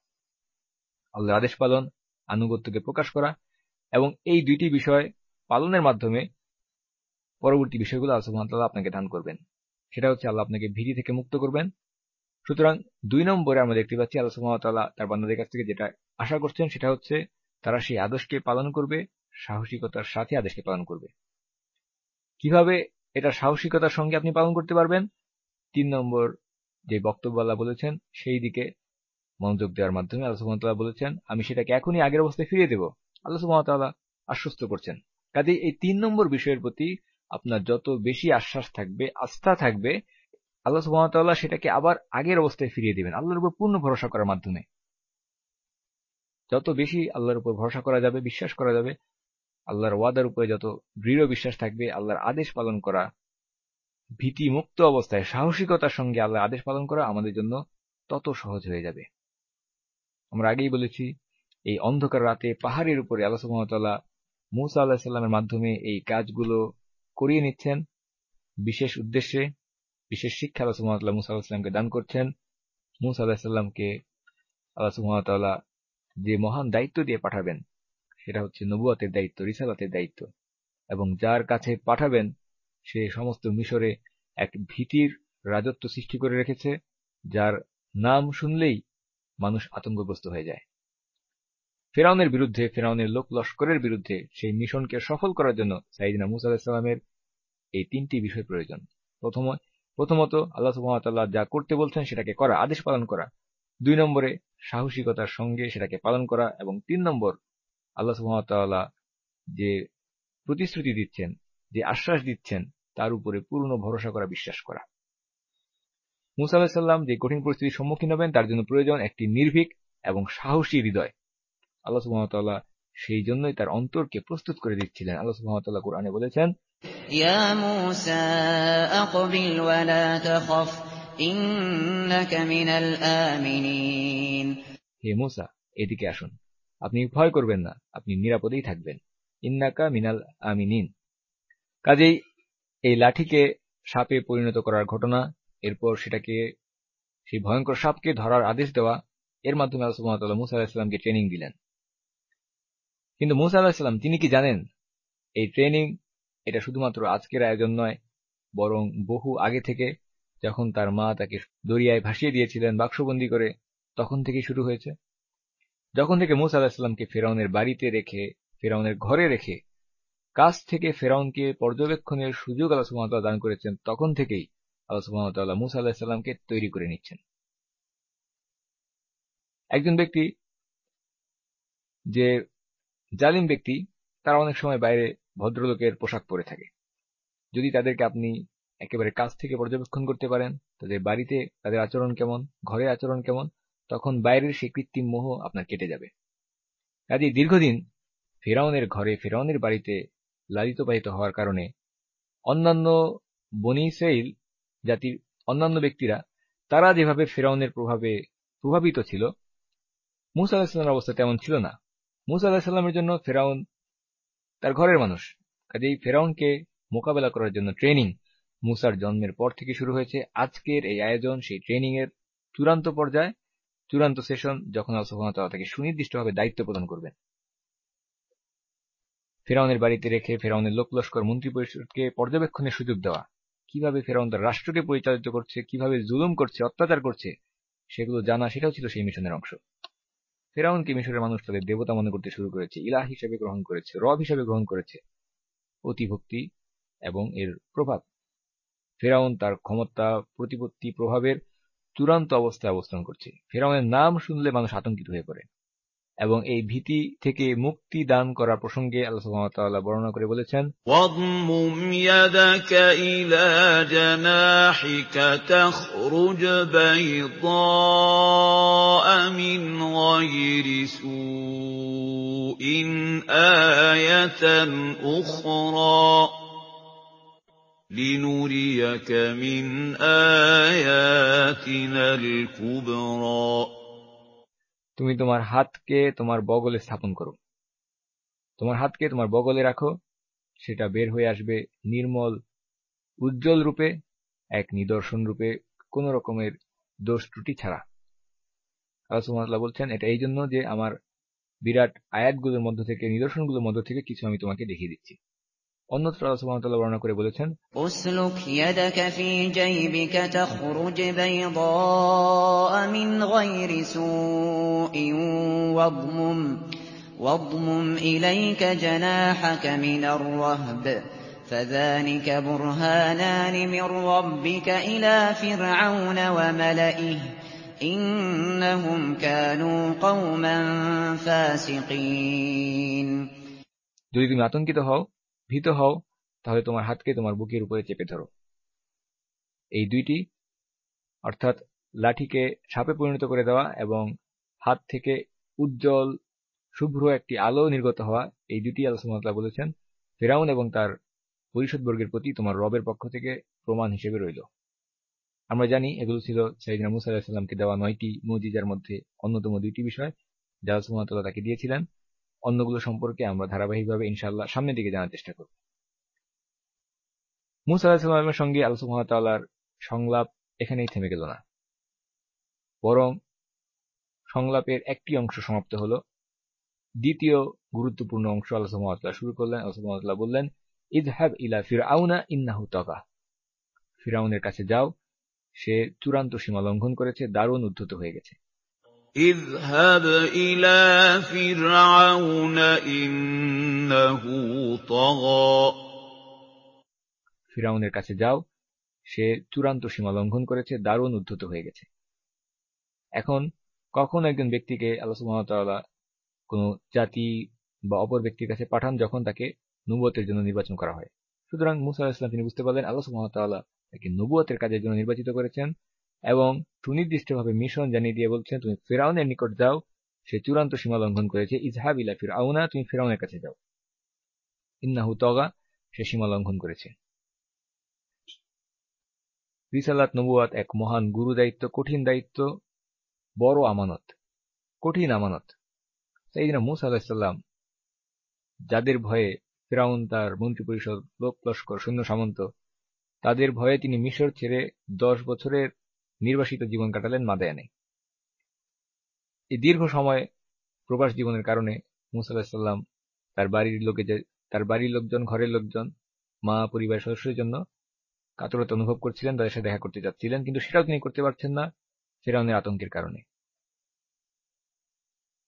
আল্লাহর আদেশ পালন, আনুগত্যকে প্রকাশ করা এবং এই দুইটি বিষয় পালনের মাধ্যমে পরবর্তী বিষয়গুলো আল্লাহ আপনাকে দান করবেন। সেটা হচ্ছে আল্লাহ আপনাকে ভীতি থেকে মুক্ত করবেন। সুতরাং দুই নম্বরে আমরা দেখতে পাচ্ছি আল্লাহ সুহামতাল্লাহ তার বান্দাদের কাছ থেকে যেটা আশা করছেন সেটা হচ্ছে তারা সেই আদেশকে পালন করবে, সাহসিকতার সাথে আদেশকে পালন করবে। কীভাবে এটা সাহসিকতার সঙ্গে আপনি পালন করতে পারবেন। তিন নম্বর, যে বক্তব্য আল্লাহ বলেছেন, সেই দিকে মনোযোগ দেওয়ার মাধ্যমে আল্লাহ সুহামতাল্লাহ বলেছেন, আমি সেটাকে এখনই আগের অবস্থায় ফিরিয়ে দেব। আল্লাহ সুহামতাল্লাহ আশ্বস্ত করছেন। কাজে এই তিন নম্বর বিষয়ের প্রতি আপনার যত বেশি আশ্বাস থাকবে, আস্থা থাকবে, আল্লাহ সুহামতাল্লাহ সেটাকে আবার আগের অবস্থায় ফিরিয়ে দিবেন, আল্লাহর উপর পূর্ণ ভরসা করার মাধ্যমে। যত বেশি আল্লাহর উপর ভরসা করা যাবে, বিশ্বাস করা যাবে আল্লাহর ওয়াদার উপরে যত দৃঢ় বিশ্বাস থাকবে, আল্লাহর আদেশ পালন করা ভীতি মুক্ত অবস্থায় সাহসিকতার সঙ্গে আল্লাহর আদেশ পালন করা আমাদের জন্য তত সহজ হয়ে যাবে। আমরা আগেই বলেছি, এই অন্ধকার রাতে পাহাড়ের উপরে আল্লাহ সুহামতাল্লাহ মুসা আল্লাহ সাল্লামের মাধ্যমে এই কাজগুলো করিয়ে নিচ্ছেন। বিশেষ উদ্দেশ্যে, বিশেষ শিক্ষা আল্লাহ সুহামতাল্লাহ মুসা আল্লাহামকে দান করছেন। মুসা আল্লাহ সাল্লামকে আল্লাহ সুহামতাল্লাহ যে মহান দায়িত্ব দিয়ে পাঠাবেন সেটা হচ্ছে নবুয়াতের দায়িত্ব, রিসালাতের দায়িত্ব। এবং যার কাছে পাঠাবেন, সে সমস্ত মিশরে এক ভীতির রাজত্ব সৃষ্টি করে রেখেছে, যার নাম শুনলেই মানুষ আতঙ্কগ্রস্ত হয়ে যায়। ফেরাউনের বিরুদ্ধে, ফেরাউনের লোক লস্করের বিরুদ্ধে সেই মিশনকে সফল করার জন্য সাইদিনা মুসা আলাহিসাল্লামের এই তিনটি বিষয় প্রয়োজন। প্রথম, প্রথমত আল্লাহ সুহামতাল্লাহ যা করতে বলছেন সেটাকে করা, আদেশ পালন করা। দুই নম্বরে সাহসিকতার সঙ্গে সেটাকে পালন করা। এবং তিন নম্বর আল্লাহ সুহামতাল্লাহ যে প্রতিশ্রুতি দিচ্ছেন যে আশ্বাস দিচ্ছেন তার উপরে পূর্ণ ভরসা করা বিশ্বাস করা। মুসা আলাহিসাল্লাম যে কঠিন পরিস্থিতির সম্মুখীন হবেন তার জন্য প্রয়োজন একটি নির্ভীক এবং সাহসী হৃদয়। আল্লাহ সুহামতাল্লাহ সেই জন্যই তার অন্তরকে প্রস্তুত করে দিচ্ছিলেন। আল্লাহ সুহামতাল্লাহ কোরআনে বলেছেন হে মোসা এদিকে আসুন। আপনি ভয় করবেন না, আপনি নিরাপদেই থাকবেন। ইন্নাকা মিনাল আমিনিন। কাজেই এই লাঠিকে সাপে পরিণত করার ঘটনা, এরপর সেটাকে, সেই ভয়ঙ্কর সাপকে ধরার আদেশ দেওয়া, এর মাধ্যমে আল্লাহ মুসা আলাহিসাল্লামকে ট্রেনিং দিলেন। কিন্তু মুসা আলাহিসাল্লাম তিনি কি জানেন? এই ট্রেনিং এটা শুধুমাত্র আজকের আয়োজন নয়, বরং বহু আগে থেকে যখন তার মা তাকে দরিয়ায় ভাসিয়ে দিয়েছিলেন, বাক্সবন্দি করে, তখন থেকেই শুরু হয়েছে। যখন থেকে মুসা আলাহিসাল্লামকে ফেরাউনের বাড়িতে রেখে, ফেরাউনের ঘরে রেখে কাছ থেকে ফেরাউনকে পর্যবেক্ষণের সুযোগ আল্লাহ সুহামতাল্লাহ দান করেছেন, তখন থেকেই আল্লাহ সুহামতাল্লাহ মুসা আলাহিসাল্লামকে তৈরি করে নিচ্ছেন। একজন ব্যক্তি যে জালিম ব্যক্তি, তারা অনেক সময় বাইরে ভদ্রলোকের পোশাক পরে থাকে। যদি তাদেরকে আপনি একেবারে কাছ থেকে পর্যবেক্ষণ করতে পারেন, তাদের বাড়িতে তাদের আচরণ কেমন ঘরে আচরণ কেমন তখন বাইরের সেই কৃত্রিম মোহ আপনার কেটে যাবে। কাজে দীর্ঘদিন ফেরাউনের ঘরে, ফেরাউনের বাড়িতে লালিত পালিত হওয়ার কারণে অন্যান্য বনি ইসরাইল জাতির অন্যান্য ব্যক্তিরা, তারা যেভাবে ফেরাউনের প্রভাবে প্রভাবিত ছিল, মুসা আলাহিসাল্লামের অবস্থা তেমন ছিল না। মুসা আলাহিসাল্লামের জন্য ফেরাউন তার ঘরের মানুষ। কাজেই ফেরাউনকে মোকাবেলা করার জন্য ট্রেনিং মুসার জন্মের পর থেকে শুরু হয়েছে। আজকের এই আয়োজন, সেই ট্রেনিং এর চূড়ান্ত পর্যায়ে। চূড়ান্ত সেশন যখন আল্লাহ তাকে সুনির্দিষ্টভাবে দায়িত্ব প্রদান করবেন। ফেরাউনের বাড়িতে রেখে ফেরাউনের লোকলস্কর মন্ত্রী পরিষদকে পর্যবেক্ষণের সুযোগ দেওয়া, কীভাবে ফেরাউন তার রাষ্ট্রকে পরিচালিত করছে, কীভাবে জুলুম করছে, অত্যাচার করছে, সেগুলো জানা, সেটাও ছিল সেই মিশনের অংশ। ফেরাউনকে মিশরের মানুষ তাদের দেবতা মনে করতে শুরু করেছে, ইলাহ হিসেবে গ্রহণ করেছে, রব হিসেবে গ্রহণ করেছে অতিভক্তি এবং এর প্রভাব। ফেরাউন তার ক্ষমতা, প্রতিপত্তি, প্রভাবের চূড়ান্ত অবস্থায় অবস্থান করছে। ফেরাউনের নাম শুনলে মানুষ আতঙ্কিত হয়ে পড়ে এবং এই ভীতি থেকে মুক্তি দান করার প্রসঙ্গে আল্লাহ বর্ণনা করে বলেছেন আয়াতান উখরা। لنريك من آياتنا الكبرى তুমি তোমার হাতকে তোমার বগলে স্থাপন করো তোমার হাতকে তোমার বগলে রাখো সেটা বের হয়ে আসবে নির্মল উজ্জ্বল রূপে এক নিদর্শন রূপে কোন রকমের দোষ ত্রুটি ছাড়া আল্লাহ বলছেন এটা এই জন্য যে আমার বিরাট আয়াতগুলোর মধ্য থেকে নিদর্শনগুলোর মধ্য থেকে কিছু আমি তোমাকে দেখিয়ে দিচ্ছি অন্যত্র আল্লাহ সুবহানাহু বর্ণনা করে বলেছেন اسلك يدك في جيبك تخرج بيضاء من غير سوء واضمم واضمم إليك جناحك من الرهب فذلك برهانان من ربك إلى فرعون وملئه إنهم كانوا قوما فاسقين যদি তুমি আতঙ্কিত হও ভীত হও, তাহলে তোমার হাতকে তোমার বুকের উপরে চেপে ধরো। এই দুইটি, অর্থাৎ লাঠিকে সাপে পরিণত করে দেওয়া এবং হাত থেকে উজ্জ্বল, শুভ্র একটি আলো নির্গত হওয়া, এই দুটি আলোচনা বলেছেন, ফেরাউন এবং তার পরিষদবর্গের প্রতি তোমার রবের পক্ষ থেকে প্রমাণ হিসেবে রইল। আমরা জানি এগুলো ছিল সাইদিনা মুসা দেওয়া নয়টি মজিজার মধ্যে অন্যতম দুইটি বিষয়, যা সুমতলা তাকে দিয়েছিলেন। অন্যগুলো সম্পর্কে আমরা ধারাবাহিকভাবে ইনশাল্লাহ সামনের দিকে জানার চেষ্টা করব। মুসা আলাহিসাল্লামের সঙ্গে আল্লাহ সংলাপ এখানেই থেমে গেল না। বরং সংলাপের একটি অংশ সমাপ্ত হল। দ্বিতীয় গুরুত্বপূর্ণ অংশ আল্লাহ শুরু করলেন। আল্লাহ বললেন ইদহাব ইলা ফির আউনা ইন্নাহু তকা ফিরাউনের কাছে যাও, সে চূড়ান্ত সীমা লঙ্ঘন করেছে, দারুণ উদ্ধত হয়ে গেছে। اذهب إلى فرعون إنه طغى ফিরাউনের কাছে যাও সে চূড়ান্ত সীমা লঙ্ঘন করেছে দারুণ উদ্ধত হয়ে গেছে এখন কখন একজন ব্যক্তিকে আল্লাহ সুহামতাল্লাহ কোন জাতি বা অপর ব্যক্তির কাছে পাঠান যখন তাকে নবুয়তের জন্য নির্বাচন করা হয় সুতরাং মুসা ইসলাম তিনি বুঝতে পারলেন আল্লাহ সুহামতাল্লাহ তাকে নবুয়তের কাজের জন্য নির্বাচিত করেছেন এবং সুনির্দিষ্টভাবে মিশন জানিয়ে দিয়ে বলছেন তুমি ফেরাউনের নিকট যাও, সে চূড়ান্ত সীমা লঙ্ঘন করেছে। ইজহাব ইলা ফির আউনা তুমি ফেরাউনের কাছে যাও। ইন্নাহু তগা সে সীমা লঙ্ঘন করেছে। রিসালাত নবুয়াত এক মহান গুরু দায়িত্ব, কঠিন দায়িত্ব, বড় আমানত, কঠিন আমানত। সেইদিনা মুসা আলাহিসাল্লাম যাদের ভয়ে ফেরাউন তার মন্ত্রী পরিষদ লোক, লস্কর, সৈন্য সামন্ত, তাদের ভয়ে তিনি মিশর ছেড়ে দশ বছরের নির্বাসিত জীবন কাটালেন মাদায়ানে এই দীর্ঘ সময় প্রবাস জীবনের কারণে মুসা আলাহিসাল্লাম তার বাড়ির লোকে তার বাড়ির লোকজন, ঘরের লোকজন, মা পরিবার সদস্যের জন্য কাতরতা অনুভব করছিলেন, তাদের সাথে দেখা করতে যাচ্ছিলেন, কিন্তু সেটাও তিনি করতে পারছেন না ফেরাউনের আতঙ্কের কারণে।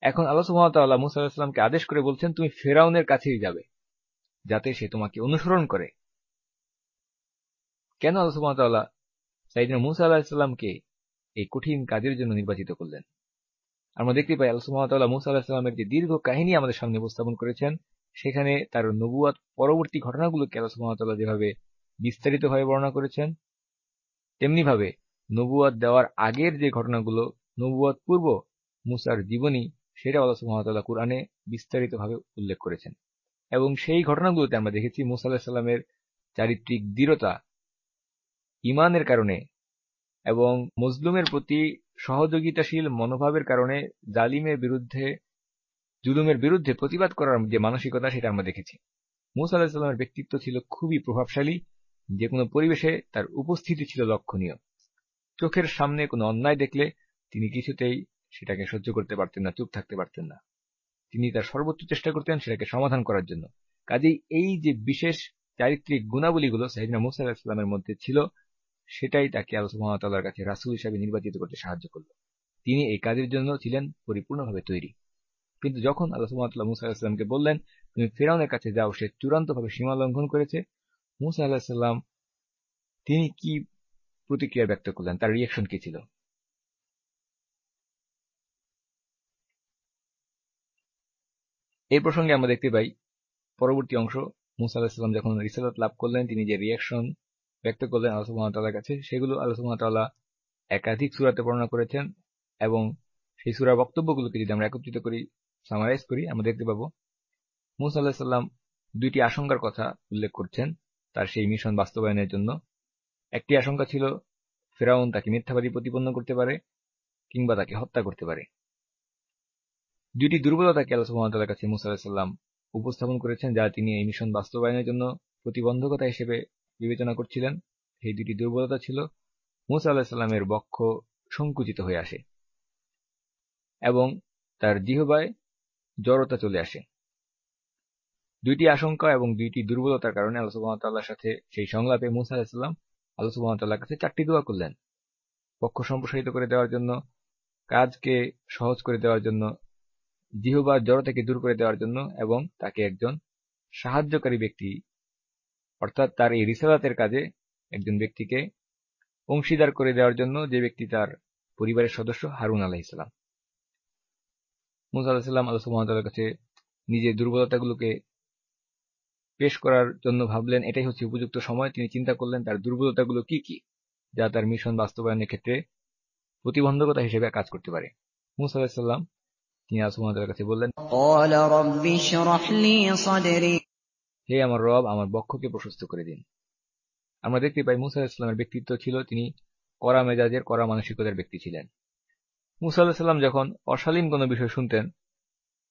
এখন আল্লাহ সুহামতাল্লাহ মুসা আলাহিসাল্লামকে আদেশ করে বলছেন, তুমি ফেরাউনের কাছেই যাবে, যাতে সে তোমাকে অনুসরণ করে। কেন আল্লাহ সুহামতাল্লাহ সাইদিন মুসা আলাহিসাল্লামকে এই কঠিন কাজের জন্য নির্বাচিত করলেন। আমরা দেখতে পাই আল্লাহ সুহামতাল্লাহ মুসা আলাহিসাল্লামের যে দীর্ঘ কাহিনী আমাদের সামনে উপস্থাপন করেছেন, সেখানে তার নবুয়াত পরবর্তী ঘটনাগুলোকে আল্লাহ সুহামতাল্লাহ যেভাবে বিস্তারিতভাবে বর্ণনা করেছেন, তেমনিভাবে নবুয়াদ দেওয়ার আগের যে ঘটনাগুলো নবুয়াদ পূর্ব মুসার জীবনী সেটা আল্লাহ সুহামতাল্লাহ কোরআনে বিস্তারিতভাবে উল্লেখ করেছেন। এবং সেই ঘটনাগুলোতে আমরা দেখেছি মুসা আল্লাহ সাল্লামের চারিত্রিক দৃঢ়তা ইমানের কারণে এবং মজলুমের প্রতি সহযোগিতাশীল মনোভাবের কারণে জালিমের বিরুদ্ধে, জুলুমের বিরুদ্ধে প্রতিবাদ করার যে মানসিকতা সেটা আমরা দেখেছি। মুসা আলাহিসাল্লামের ব্যক্তিত্ব ছিল খুবই প্রভাবশালী, যে কোনো পরিবেশে তার উপস্থিতি ছিল লক্ষণীয়। চোখের সামনে কোনো অন্যায় দেখলে তিনি কিছুতেই সেটাকে সহ্য করতে পারতেন না, চুপ থাকতে পারতেন না। তিনি তার সর্বোচ্চ চেষ্টা করতেন সেটাকে সমাধান করার জন্য। কাজেই এই যে বিশেষ চারিত্রিক গুণাবলীগুলো সাহিদিনা মুসা আলাহিসাল্লামের মধ্যে ছিল সেটাই তাকে আল্লাহর কাছে রাসুল হিসাবে নির্বাচিত করতে সাহায্য করল। তিনি এই কাজের জন্য ছিলেন পরিপূর্ণভাবে তৈরি। কিন্তু যখন আল্লাহ সুহামতাল্লাহ মুসা আলাহিসাল্লামকে বললেন, তুমি ফেরাউনের কাছে যাও, সে চূড়ান্তভাবে সীমা লঙ্ঘন করেছে, মুসা আলাহিসাল্লাম তিনি কি প্রতিক্রিয়া ব্যক্ত করলেন? তার রিয়াকশন কি ছিল? এই প্রসঙ্গে আমরা দেখতে পাই, পরবর্তী অংশ, মুসা আলাহিসাল্লাম যখন রিসালাত লাভ করলেন, তিনি যে রিয়াকশন ব্যক্ত করলেন আল্লাহ সুহামতাল্লাহর কাছে। সেগুলো আল্লাহ সুহামতাল্লাহ একাধিক সুরাতে বর্ণনা করেছেন এবং সেই সুরার বক্তব্যগুলোকে যদি আমরা একত্রিত করি সামারাইজ করি, আমরা দেখতে পাবো মুসা আল্লাহ সাল্লাম দুইটি আশঙ্কার কথা উল্লেখ করছেন তার সেই মিশন বাস্তবায়নের জন্য। একটি আশঙ্কা ছিল, ফেরাউন তাকে মিথ্যাবাদী প্রতিপন্ন করতে পারে কিংবা তাকে হত্যা করতে পারে। দুইটি দুর্বলতাকে আল্লাহ সুহামতাল্লাহ কাছে মুসা আল্লাহ সাল্লাম উপস্থাপন করেছেন, যা তিনি এই মিশন বাস্তবায়নের জন্য প্রতিবন্ধকতা হিসেবে বিবেচনা করছিলেন, সেই দুটি দুর্বলতা ছিল মুসা আল্লাহ সাল্লামের বক্ষ সংকুচিত হয়ে আসে এবং তার জিহবায় জড়তা চলে আসে। দুইটি আশঙ্কা এবং দুইটি দুর্বলতার কারণে আল্লাহ সুবাহতাল্লাহর সাথে সেই সংলাপে মুসা আলাহিসাল্লাম আল্লাহ সুবাহতাল্লাহর কাছে চারটি দোয়া করলেন। পক্ষ সম্প্রসারিত করে দেওয়ার জন্য, কাজকে সহজ করে দেওয়ার জন্য জিহবার জড়তাকে দূর করে দেওয়ার জন্য এবং তাকে একজন সাহায্যকারী ব্যক্তি অর্থাৎ তার এই রিসালাতের কাজে একজন ব্যক্তিকে অংশীদার করে দেওয়ার জন্য যে ব্যক্তি তার পরিবারের সদস্য হারুন আলাহিসাল্লাম মুসা আলাহিসাল্লাম আল্লাহ সুহামতাল্লার কাছে নিজের দুর্বলতাগুলোকে পেশ করার জন্য ভাবলেন, এটাই হচ্ছে উপযুক্ত সময়। তিনি চিন্তা করলেন, তার দুর্বলতাগুলো কি কি? যা তার মিশন বাস্তবায়নের ক্ষেত্রে প্রতিবন্ধকতা হিসেবে কাজ করতে পারে। মুসা আলাহিসাল্লাম তিনি আল্লাহ কাছে বললেন হে আমার রব, আমার বক্ষকে প্রশস্ত করে দিন। আমরা দেখতে পাই মুসা ইসলামের ব্যক্তিত্ব ছিল তিনি কড়া মেজাজের, কড়া মানসিকতার ব্যক্তি ছিলেন। মুসা আল্লাহাম যখন অশালীন কোনো বিষয় শুনতেন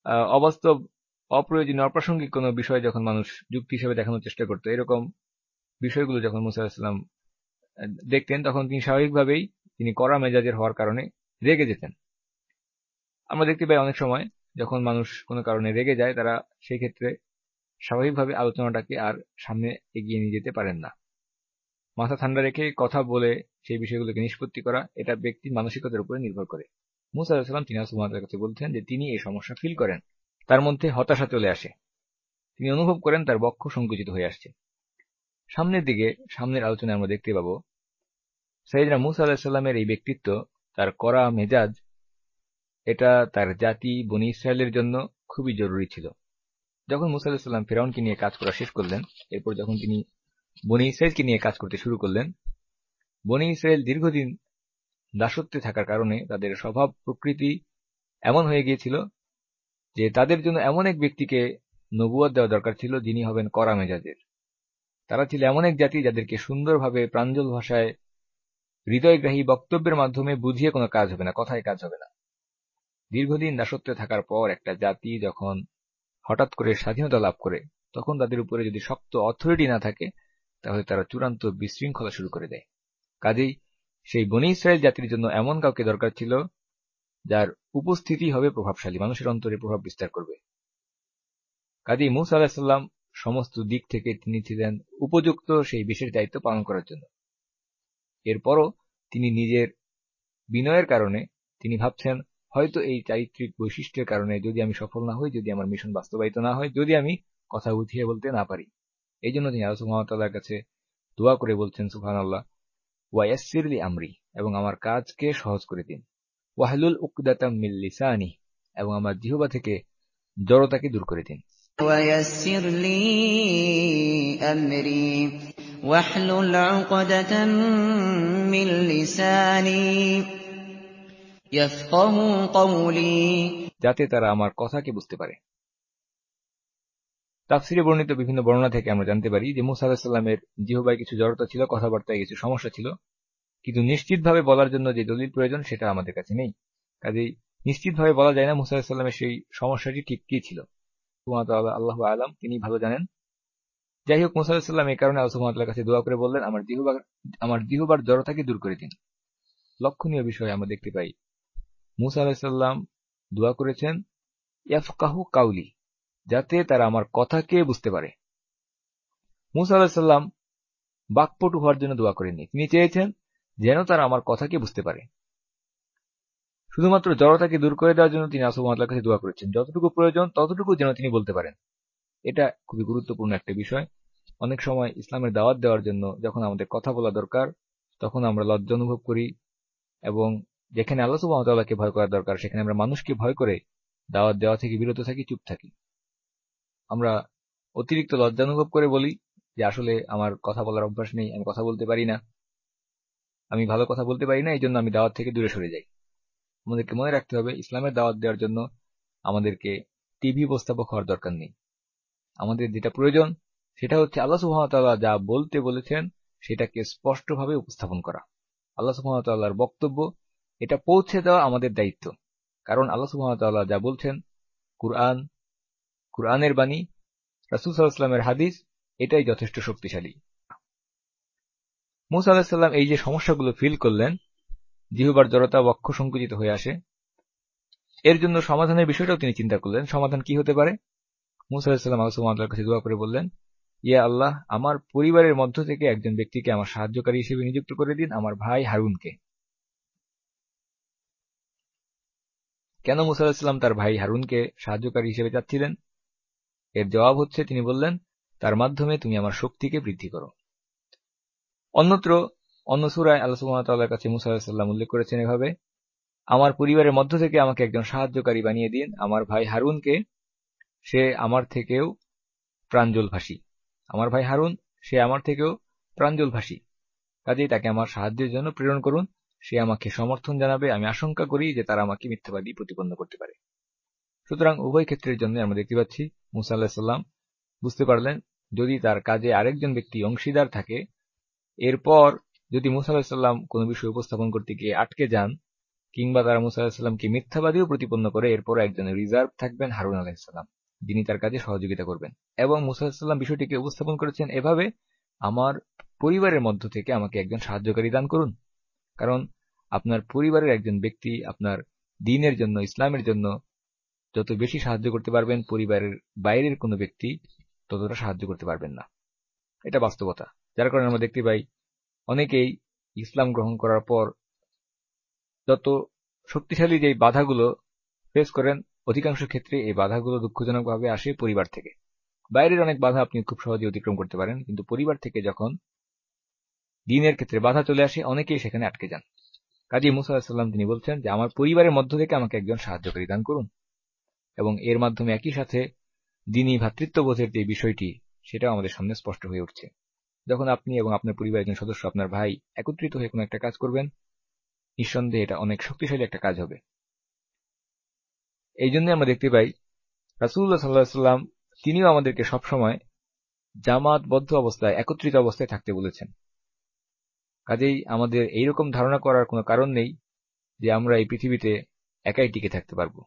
অবাস্তব, অপ্রয়োজনীয়, অপ্রাসঙ্গিক কোনো বিষয় যখন মানুষ যুক্তি হিসেবে দেখানোর চেষ্টা করতো, এরকম বিষয়গুলো যখন মুসা আলাহিসাল্লাম দেখতেন, তখন তিনি স্বাভাবিকভাবেই তিনি কড়া মেজাজের হওয়ার কারণে রেগে যেতেন। আমরা দেখতে পাই অনেক সময় যখন মানুষ কোনো কারণে রেগে যায়, তারা সেই ক্ষেত্রে স্বাভাবিকভাবে আলোচনাটাকে আর সামনে এগিয়ে নিয়ে যেতে পারেন না। মাথা ঠান্ডা রেখে কথা বলে সেই বিষয়গুলোকে নিষ্পত্তি করা এটা ব্যক্তির মানসিকতার উপরে নির্ভর করে। মুসা আলাহিসাল্লাম তিনি সুমাতের কাছে বলতেন যে তিনি এই সমস্যা ফিল করেন। তার মধ্যে হতাশা চলে আসে। তিনি অনুভব করেন তার বক্ষ সংকুচিত হয়ে আসছে। সামনের দিকে, সামনের আলোচনায় আমরা দেখতে পাবো সাইদরা মুসা আলাহিসাল্লামের এই ব্যক্তিত্ব, তার করা মেজাজ, এটা তার জাতি, বনি ইসরায়েলের জন্য খুবই জরুরি ছিল। যখন মুসা আলাহিসাল্লাম ফেরাউনকে নিয়ে কাজ করা শেষ করলেন, এরপর যখন তিনি বনি ইসরায়েলকে নিয়ে কাজ করতে শুরু করলেন, বনি ইসরায়েল দীর্ঘদিন দাসত্বে থাকার কারণে তাদের স্বভাব, প্রকৃতি এমন হয়ে গিয়েছিল যে তাদের জন্য এমন এক ব্যক্তিকে নবুয়াদ দেওয়া দরকার ছিল যিনি হবেন কড়া মেজাজের। তারা ছিল এমন এক জাতি যাদেরকে সুন্দরভাবে প্রাঞ্জল ভাষায় হৃদয়গ্রাহী বক্তব্যের মাধ্যমে বুঝিয়ে কোনো কাজ হবে না, কথায় কাজ হবে না। দীর্ঘদিন দাসত্বে থাকার পর একটা জাতি যখন হঠাৎ করে স্বাধীনতা লাভ করে, তখন তাদের উপরে যদি শক্ত অথরিটি না থাকে, তাহলে তারা চূড়ান্ত বিশৃঙ্খলা শুরু করে দেয়। কাজেই সেই বনি ইসরায়েল জাতির জন্য এমন কাউকে দরকার ছিল, যার উপস্থিতি হবে প্রভাবশালী, মানুষের অন্তরে প্রভাব বিস্তার করবে। কাজেই মুসা আলাহিসাল্লাম সমস্ত দিক থেকে তিনি ছিলেন উপযুক্ত সেই বিশেষ দায়িত্ব পালন করার জন্য। এরপরও তিনি নিজের বিনয়ের কারণে তিনি ভাবছেন হয়তো এই চারিত্রিক বৈশিষ্ট্যের কারণে যদি আমি সফল না হই যদি আমার মিশন বাস্তবায়িত না হয় যদি আমি কথা উঠিয়ে বলতে না পারি এই জন্য তিনি আল্লাহ সুহামতাল্লাহর কাছে দোয়া করে বলছেন সুহান আল্লাহ ওয়াইয়াসিরলি আমরি এবং আমার কাজকে সহজ করে দিন ওয়াহলুল উকদাতাম মিল্লিসানি এবং আমার জিহবা থেকে জড়তাকে দূর করে দিন ويسر لي أمري واحلل عقدة من لساني يفقه قولي যাতে তারা আমার কথাকে বুঝতে পারে। তাফসিরে বর্ণিত বিভিন্ন বর্ণনা থেকে আমরা জানতে পারি যে মুসা আলাহিসাল্লামের জিহবায় কিছু জড়তা ছিল, কথাবার্তায় কিছু সমস্যা ছিল। কিন্তু নিশ্চিতভাবে বলার জন্য যে দলিল প্রয়োজন, সেটা আমাদের কাছে নেই। কাজেই নিশ্চিতভাবে বলা যায় না মুসা আলাহিসাল্লামের সেই সমস্যাটি ঠিক কি ছিল। আল্লাহ আলাম, তিনি ভালো জানেন। যাই হোক, মুসা আলাহিসাল্লাম এই কারণে আল্লাহ সুহামতাল্লাহ কাছে দোয়া করে বললেন, আমার জিহুবার আমার জিহুবার জড়তাকে দূর করে দিন। লক্ষণীয় বিষয় আমরা দেখতে পাই মুসা আলাহিসাল্লাম দোয়া করেছেন, ইয়াফকাহু কাউলি, যাতে তারা আমার কথাকে বুঝতে পারে। মুসা আলাহিসাল্লাম বাকপটু হওয়ার জন্য দোয়া করেননি। তিনি চেয়েছেন যেন তারা আমার কথাকে বুঝতে পারে। শুধুমাত্র জড়তাকে দূর করে দেওয়ার জন্য তিনি আসুমাতার কাছে দোয়া করেছেন। যতটুকু প্রয়োজন, ততটুকু যেন তিনি বলতে পারেন। এটা খুবই গুরুত্বপূর্ণ একটা বিষয়। অনেক সময় ইসলামের দাওয়াত দেওয়ার জন্য যখন আমাদের কথা বলা দরকার, তখন আমরা লজ্জা অনুভব করি এবং যেখানে আল্লাহ সুবাহতাল্লাহকে ভয় করা দরকার, সেখানে আমরা মানুষকে ভয় করে দাওয়াত দেওয়া থেকে, বিরত থাকি চুপ থাকি। আমরা অতিরিক্ত লজ্জা অনুভব করে বলি যে আসলে আমার কথা বলার অভ্যাস নেই, আমি কথা বলতে পারি না। আমি ভালো কথা বলতে পারি না এই জন্য আমি দাওয়াত থেকে দূরে সরে যাই। আমাদেরকে মনে রাখতে হবে, ইসলামের দাওয়াত দেওয়ার জন্য আমাদেরকে টিভি উপস্থাপক হওয়ার দরকার নেই। আমাদের যেটা প্রয়োজন, সেটা হচ্ছে আল্লাহ সুহামতাল্লাহ যা বলতে বলেছেন, সেটাকে স্পষ্টভাবে উপস্থাপন করা। আল্লাহ সুহামতাল্লাহর বক্তব্য এটা পৌঁছে দেওয়া আমাদের দায়িত্ব। কারণ আল্লাহ সুহামতাল্লাহ যা বলছেন, কুরআন, কুরআনের বাণী, রাসুল সাল্লাহামের হাদিস, এটাই যথেষ্ট শক্তিশালী। মুসা আলাহিসাল্লাম এই যে সমস্যাগুলো ফিল করলেন, জিহুবার জড়তা বক্ষ সংকুচিত হয়ে আসে, এর জন্য সমাধানের বিষয়টাও তিনি চিন্তা করলেন, সমাধান কি হতে পারে? মুসা আলাহিসাল্লাম আল্লাহর কাছে দোয়া করে বললেন, ইয়া আল্লাহ, আমার পরিবারের মধ্য থেকে একজন ব্যক্তিকে আমার সাহায্যকারী হিসেবে নিযুক্ত করে দিন, আমার ভাই হারুনকে। কেন মুসা আলাহিসাল্লাম তার ভাই হারুনকে সাহায্যকারী হিসেবে চাচ্ছিলেন? এর জবাব হচ্ছে, তিনি বললেন, তার মাধ্যমে তুমি আমার শক্তিকে বৃদ্ধি করো। অন্যত্র, অন্য সুরায় আল্লাহ সুহামতাল্লাহর কাছে মুসা আলাহিসাল্লাম উল্লেখ করেছেন এভাবে, আমার পরিবারের মধ্য থেকে আমাকে একজন সাহায্যকারী বানিয়ে দিন, আমার ভাই হারুনকে সে আমার থেকেও প্রাঞ্জল ভাষী আমার ভাই হারুন, সে আমার থেকেও প্রাঞ্জল ভাষী কাজেই তাকে আমার সাহায্যের জন্য প্রেরণ করুন সে আমাকে সমর্থন জানাবে। আমি আশঙ্কা করি যে তারা আমাকে মিথ্যাবাদী প্রতিপন্ন করতে পারে। সুতরাং উভয় ক্ষেত্রের জন্য আমরা দেখতে পাচ্ছি, মুসা আল্লাহ সাল্লাম বুঝতে পারলেন, যদি তার কাজে আরেকজন ব্যক্তি অংশীদার থাকে, এরপর যদি মুসা আলাহিসাল্লাম কোনো বিষয় উপস্থাপন করতে গিয়ে আটকে যান, কিংবা তারা মুসা আলাহিসাল্লামকে মিথ্যাবাদীও প্রতিপন্ন করে, এরপর একজন রিজার্ভ থাকবেন হারুন আলাহিসাল্লাম যিনি তার কাজে সহযোগিতা করবেন। এবং মুসা আলাহিসাল্লাম বিষয়টিকে উপস্থাপন করেছেন এভাবে, আমার পরিবারের মধ্য থেকে আমাকে একজন সাহায্যকারী দান করুন। কারণ আপনার পরিবারের একজন ব্যক্তি আপনার দিনের জন্য, ইসলামের জন্য যত বেশি সাহায্য করতে পারবেন, পরিবারের বাইরের কোনো ব্যক্তি ততটা সাহায্য করতে পারবেন না। এটা বাস্তবতা। যার কারণে আমরা দেখতে পাই অনেকেই ইসলাম গ্রহণ করার পর যত শক্তিশালী যে বাধাগুলো ফেস করেন, অধিকাংশ ক্ষেত্রে এই বাধাগুলো দুঃখজনকভাবে আসে পরিবার থেকে। বাইরের অনেক বাধা আপনি খুব সহজে অতিক্রম করতে পারেন, কিন্তু পরিবার থেকে যখন দিনের ক্ষেত্রে বাধা চলে আসে, অনেকেই সেখানে আটকে যান। কাজী মুসা সাল্লাম তিনি বলছেন যে, আমার পরিবারের মধ্য থেকে আমাকে একজন সাহায্যকারী দান করুন। এবং এর মাধ্যমে একই সাথে দিনী ভ্রাতৃত্ববোধের যে বিষয়টি, সেটাও আমাদের সামনে স্পষ্ট হয়ে উঠছে। যখন আপনি এবং আপনার পরিবারের একজন সদস্য আপনার ভাই একত্রিত হয়ে কোনো একটা কাজ করবেন, নিঃসন্দেহে এটা অনেক শক্তিশালী একটা কাজ হবে। এই জন্য আমরা দেখতে পাই রাসুল্লাহ সাল্লাহ সাল্লাম তিনিও আমাদেরকে সবসময় জামাতবদ্ধ অবস্থায়, একত্রিত অবস্থায় থাকতে বলেছেন। কাজেই আমাদের এইরকম ধারণা করার কোনো কারণ নেই যে আমরা এই পৃথিবীতে একাই টিকে থাকতে পারব।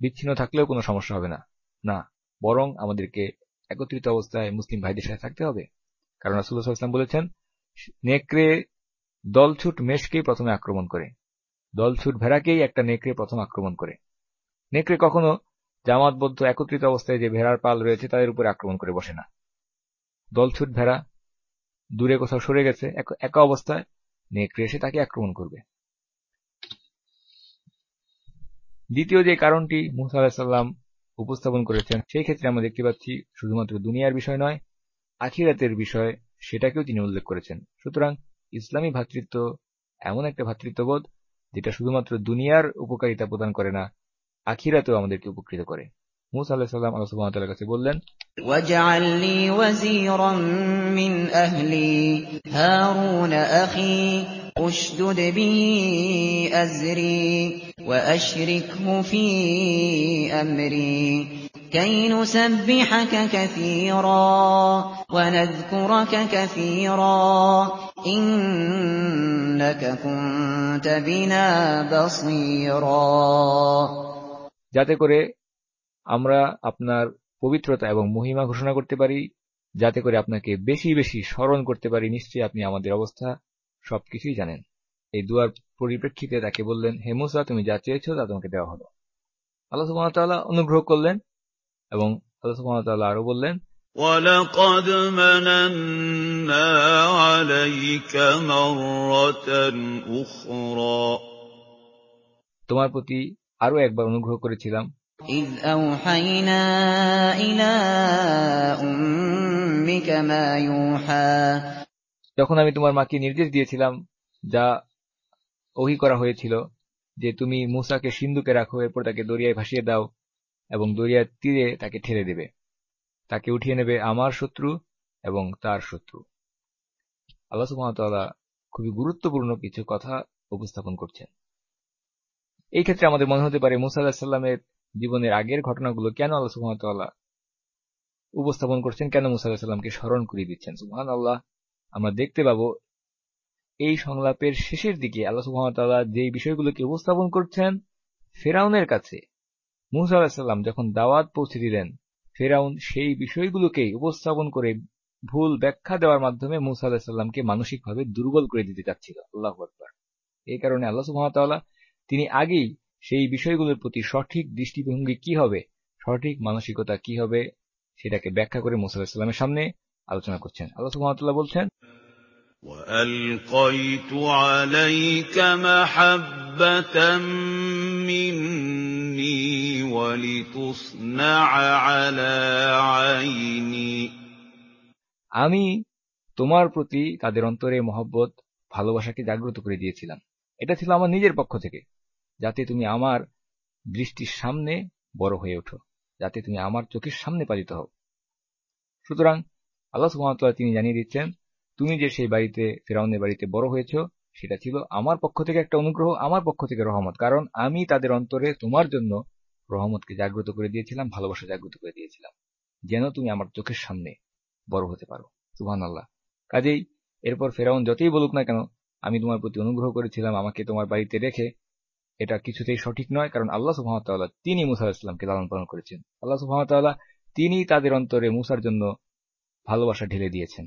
বিচ্ছিন্ন থাকলেও কোনো সমস্যা হবে না। না, বরং আমাদেরকে একত্রিত অবস্থায় মুসলিম ভাইদের সাথে থাকতে হবে। কারণ রাসুল্লাহ ইসলাম বলেছেন, নেকড়ে দলছুট মেষকেই প্রথমে আক্রমণ করে। দলছুট ভেড়াকেই একটা নেকড়ে প্রথম আক্রমণ করে। নেকড়ে কখনো জামাতবদ্ধ একত্রিত অবস্থায় যে ভেড়ার পাল রয়েছে তাদের উপরে আক্রমণ করে বসে না। দলছুট ভেড়া দূরে কোথাও সরে গেছে, একা অবস্থায় নেকড়ে এসে তাকে আক্রমণ করবে। দ্বিতীয় যে কারণটি মুসা আলাহিসাল্লাম উপস্থাপন করেছেন, সেই ক্ষেত্রে আমরা দেখতে পাচ্ছি শুধুমাত্র দুনিয়ার বিষয় নয়, আখিরাতের বিষয় সেটাকেও তিনি উল্লেখ করেছেন। সুতরাং ইসলামী ভ্রাতৃত্ব এমন একটা ভ্রাতৃত্ববোধ যেটা শুধুমাত্র দুনিয়ার উপকারিতা প্রদান করে না, আখিরাতেও আমাদেরকে উপকৃত করে। মুসা আল্লাহ সাল্লাম আল্লাহ সুবহানাহু কাছে বললেন واجعل لي وزيرا من أهلي هارون أخي اشدد به أزري وأشركه في أمري كَيْ نُسَبِّحَكَ كَثِيرًا وَنَذْكُرَكَ كَثِيرًا إِنَّكَ كُنتَ بِنَا بَصِيرًا যাতে করে আমরা আপনার পবিত্রতা এবং মহিমা ঘোষণা করতে পারি যাতে করে আপনাকে বেশি বেশি স্মরণ করতে পারি নিশ্চয়ই আপনি আমাদের অবস্থা সবকিছুই জানেন এই দুয়ার পরিপ্রেক্ষিতে তাকে বললেন হে মুসা তুমি যা চেয়েছ তা তোমাকে দেওয়া হলো আল্লাহ সুবাহতাল্লাহ অনুগ্রহ করলেন এবং আল্লাহ সুবাহতাল্লাহ আরো বললেন وَلَقَدْ مَنَنَّا عَلَيْكَ مَرَّةً أُخْرَىٰ তোমার প্রতি আরো একবার অনুগ্রহ করেছিলাম إِذْ أَوْحَيْنَا إِلَىٰ أُمِّكَ مَا يُوحَىٰ যখন আমি তোমার মাকে নির্দেশ দিয়েছিলাম যা ওহি করা হয়েছিল যে তুমি মুসাকে সিন্ধুকে রাখো এরপর তাকে দরিয়ায় ভাসিয়ে দাও এবং দরিয়ার তীরে তাকে ঠেলে দেবে তাকে উঠিয়ে নেবে আমার শত্রু এবং তার শত্রু আল্লাহ সুহামতাল্লাহ খুবই গুরুত্বপূর্ণ কিছু কথা উপস্থাপন করছেন এই ক্ষেত্রে আমাদের মনে হতে পারে মুসা আল্লাহামের জীবনের আগের ঘটনাগুলো কেন আল্লাহ সুহামতাল্লাহ উপস্থাপন করছেন? কেন মুসা আল্লাহামকে স্মরণ করিয়ে দিচ্ছেন? সুহান আল্লাহ আমরা দেখতে পাবো এই সংলাপের শেষের দিকে আল্লাহ সুহামতাল্লাহ যেই বিষয়গুলোকে উপস্থাপন করছেন ফেরাউনের কাছে। মুসা আলাহিসাল্লাম যখন দাওয়াত পৌঁছে দিলেন, ফেরাউন সেই বিষয়গুলোকেই উপস্থাপন করে ভুল ব্যাখ্যা দেওয়ার মাধ্যমে মুসা আলাহিসাল্লামকে মানসিকভাবে দুর্বল করে দিতে চাচ্ছিল। আল্লাহ আকবর। এই কারণে আল্লাহ সুহামতাল্লাহ তিনি আগেই সেই বিষয়গুলোর প্রতি সঠিক দৃষ্টিভঙ্গি কি হবে সঠিক মানসিকতা কি হবে সেটাকে ব্যাখ্যা করে মুসা আলাহিসাল্লামের সামনে আলোচনা করছেন আল্লাহ সুহামতাল্লাহ বলছেন وَأَلْقَيْتُ عَلَيْكَ مَحَبَّةً مِّنِّي وَلِتُصْنَعَ عَلَىٰ عَيْنِي আমি তোমার প্রতি তাদের অন্তরে মহব্বত ভালোবাসাকে জাগ্রত করে দিয়েছিলাম এটা ছিল আমার নিজের পক্ষ থেকে যাতে তুমি আমার দৃষ্টির সামনে বড় হয়ে ওঠো, যাতে তুমি আমার চোখের সামনে পালিত হও। সুতরাং আল্লাহ সুহামতাল্লাহ তিনি জানিয়ে দিচ্ছেন, তুমি যে সেই বাড়িতে, ফেরাউনের বাড়িতে বড় হয়েছ, সেটা ছিল আমার পক্ষ থেকে একটা অনুগ্রহ, আমার পক্ষ থেকে রহমত। কারণ আমি তাদের অন্তরে তোমার জন্য রহমতকে জাগ্রত করে দিয়েছিলাম, ভালোবাসা জাগ্রত করে দিয়েছিলাম, যেন তুমি আমার চোখের সামনে বড় হতে পারো। সুহান আল্লাহ কাজেই এরপর ফেরাউন যতই বলুক না কেন, আমি তোমার প্রতি অনুগ্রহ করেছিলাম, আমাকে তোমার বাড়িতে রেখে এটা কিছুতেই সঠিক নয়, কারণ আল্লাহ সুহামতাল্লাহ তিনি মুসা ইসলামকে লালন পালন করেছেন। আল্লাহ সুহামতাল্লাহ তিনি তাদের অন্তরে মুসার জন্য ভালোবাসা ঢেলে দিয়েছেন।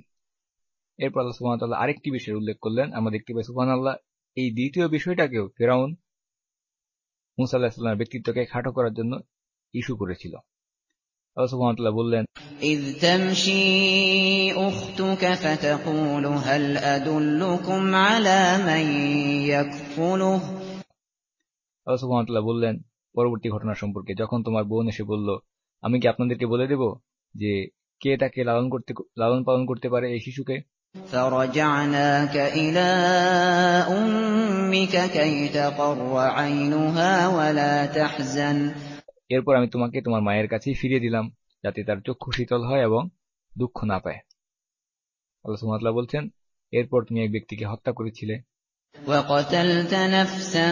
এরপর আল্লাহ সুহামতাল্লাহ আরেকটি বিষয়ের উল্লেখ করলেন। আমরা দেখতে পাই সুহান আল্লাহ এই দ্বিতীয় বিষয়টাকেও ফেরাউন মুসা আল্লাহ ইসলামের ব্যক্তিত্বকে খাটো করার জন্য ইস্যু করেছিল। আল্লাহ সুবহানাহু বললেন আল্লাহ সুহামতাল্লাহ বললেন পরবর্তী ঘটনা সম্পর্কে যখন তোমার বোন এসে বলল আমি কি আপনাদেরকে বলে দেব যে কে তাকে লালন করতে লালন পালন করতে পারে এই শিশুকে فرجعناك إلى أمك كي تقر عينها ولا تحزن এরপর আমি তোমাকে তোমার মায়ের কাছেই ফিরিয়ে দিলাম যাতে তার চক্ষু শীতল হয় এবং দুঃখ না পায় আল্লাহ সুমাতলা বলছেন এরপর তুমি এক ব্যক্তিকে হত্যা করেছিলে وقتلت نفسا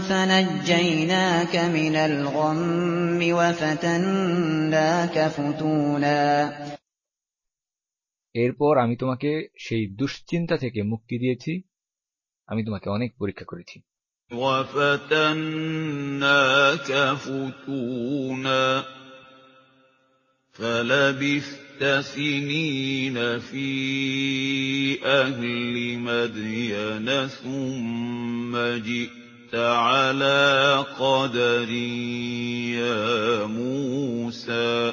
فنجيناك من الغم وفتناك فتونا এরপর আমি তোমাকে সেই দুশ্চিন্তা থেকে মুক্তি দিয়েছি আমি তোমাকে অনেক পরীক্ষা করেছি وَفَتَنَّاكَ فُتُونًا فَلَبِثْتَ سِنِينَ فِي أَهْلِ مَدْيَنَ ثُمَّ جِئْتَ عَلَىٰ قَدَرٍ يَا مُوسَىٰ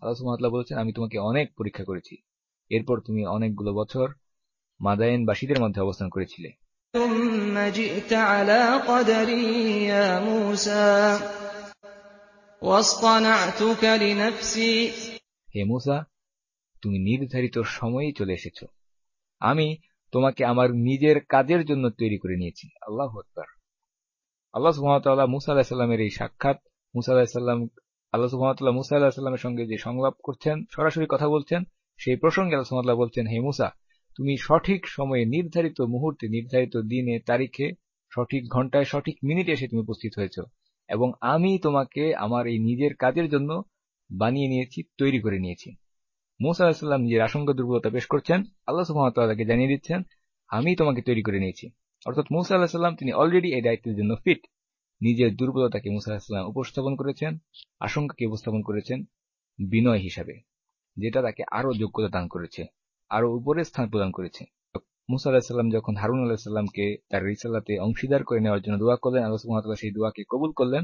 আল্লাহ সুবহানাহু বলেছেন আমি তোমাকে অনেক পরীক্ষা করেছি এরপর তুমি অনেকগুলো বছর মাদায়েনবাসীদের মধ্যে অবস্থান করেছিলে ثم جئت على قدر يا موسى واصطنعتك لنفسي হে মুসা, তুমি নির্ধারিত সময়েই চলে এসেছ। আমি তোমাকে আমার নিজের কাজের জন্য তৈরি করে নিয়েছি। আল্লাহ আল্লাহ সুহামতাল্লাহ মুসা আলাহিসাল্লামের এই সাক্ষাৎ, মুসা আলাহিসাল্লাম আল্লাহ সুহামতাল্লাহ মুসা আলাহিসাল্লামের সঙ্গে যে সংলাপ করছেন, সরাসরি কথা বলছেন, সেই প্রসঙ্গে আল্লাহ সুহামতাল্লাহ বলছেন, হে মুসা, তুমি সঠিক সময়ে নির্ধারিত মুহূর্তে, নির্ধারিত দিনে, তারিখে, সঠিক ঘন্টায়, সঠিক মিনিটে এসে তুমি উপস্থিত হয়েছ। এবং আমি তোমাকে আমার এই নিজের কাজের জন্য বানিয়ে নিয়েছি, তৈরি করে নিয়েছি। মুসা আলাহিসাল্লাম নিজের আশঙ্কা দুর্বলতা পেশ করছেন, আল্লাহ সুহামতাল্লাহকে জানিয়ে দিচ্ছেন, আমি তোমাকে তৈরি করে নিয়েছি। অর্থাৎ মুসা আলাহিসাল্লাম তিনি অলরেডি এই দায়িত্বের জন্য ফিট নিজের দুর্বলতাকে মুসা আলাহিসাল্লাম উপস্থাপন করেছেন, আশঙ্কাকে উপস্থাপন করেছেন বিনয় হিসাবে, যেটা তাকে আরও যোগ্যতা দান করেছে, আরও উপরে স্থান প্রদান করেছে। মুসা আলাহিসাল্লাম যখন হারুন আলাহিসাল্লামকে তার রিসালাতে অংশীদার করে নেওয়ার জন্য দোয়া করলেন আল্লাহ সুহামতাল্লাহ সেই দোয়াকে কবুল করলেন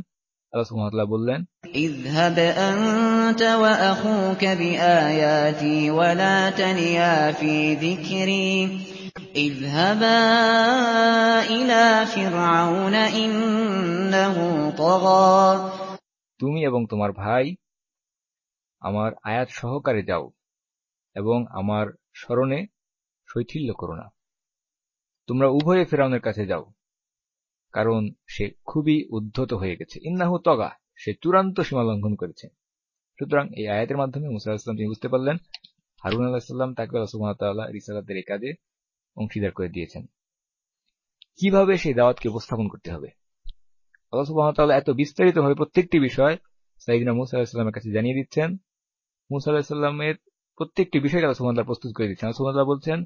আল্লাহ সুহামতাল্লাহ বললেন اذهب أنت وأخوك بآياتي ولا تنيا في ذكري اذهبا إلى فرعون إنه طغى তুমি এবং তোমার ভাই আমার আয়াত সহকারে যাও এবং আমার স্মরণে শৈথিল্য করো না তোমরা উভয়ে ফেরাউনের কাছে যাও। কারণ সে খুবই উদ্ধত হয়ে গেছে। ইন্নাহু তগা, সে চূড়ান্ত সীমা লঙ্ঘন করেছে। সুতরাং এই আয়াতের মাধ্যমে মুসা তিনি বুঝতে পারলেন, হারুন আলাহিসাল্লাম তাকে আল্লাহ রিসালাতের এই কাজে অংশীদার করে দিয়েছেন। কীভাবে সেই দাওয়াতকে উপস্থাপন করতে হবে? আল্লাহ সুবাহতাল্লাহ এত বিস্তারিতভাবে প্রত্যেকটি বিষয় সাইদিনা মুসা আলাহিসাল্লামের কাছে জানিয়ে দিচ্ছেন। মুসা আলাহিসাল্লামের প্রত্যেকটি বিষয়কে আল্লাহ সুবাহ প্রস্তুত করে দিচ্ছেন। আল্লাহ সুবাহ বলছেন,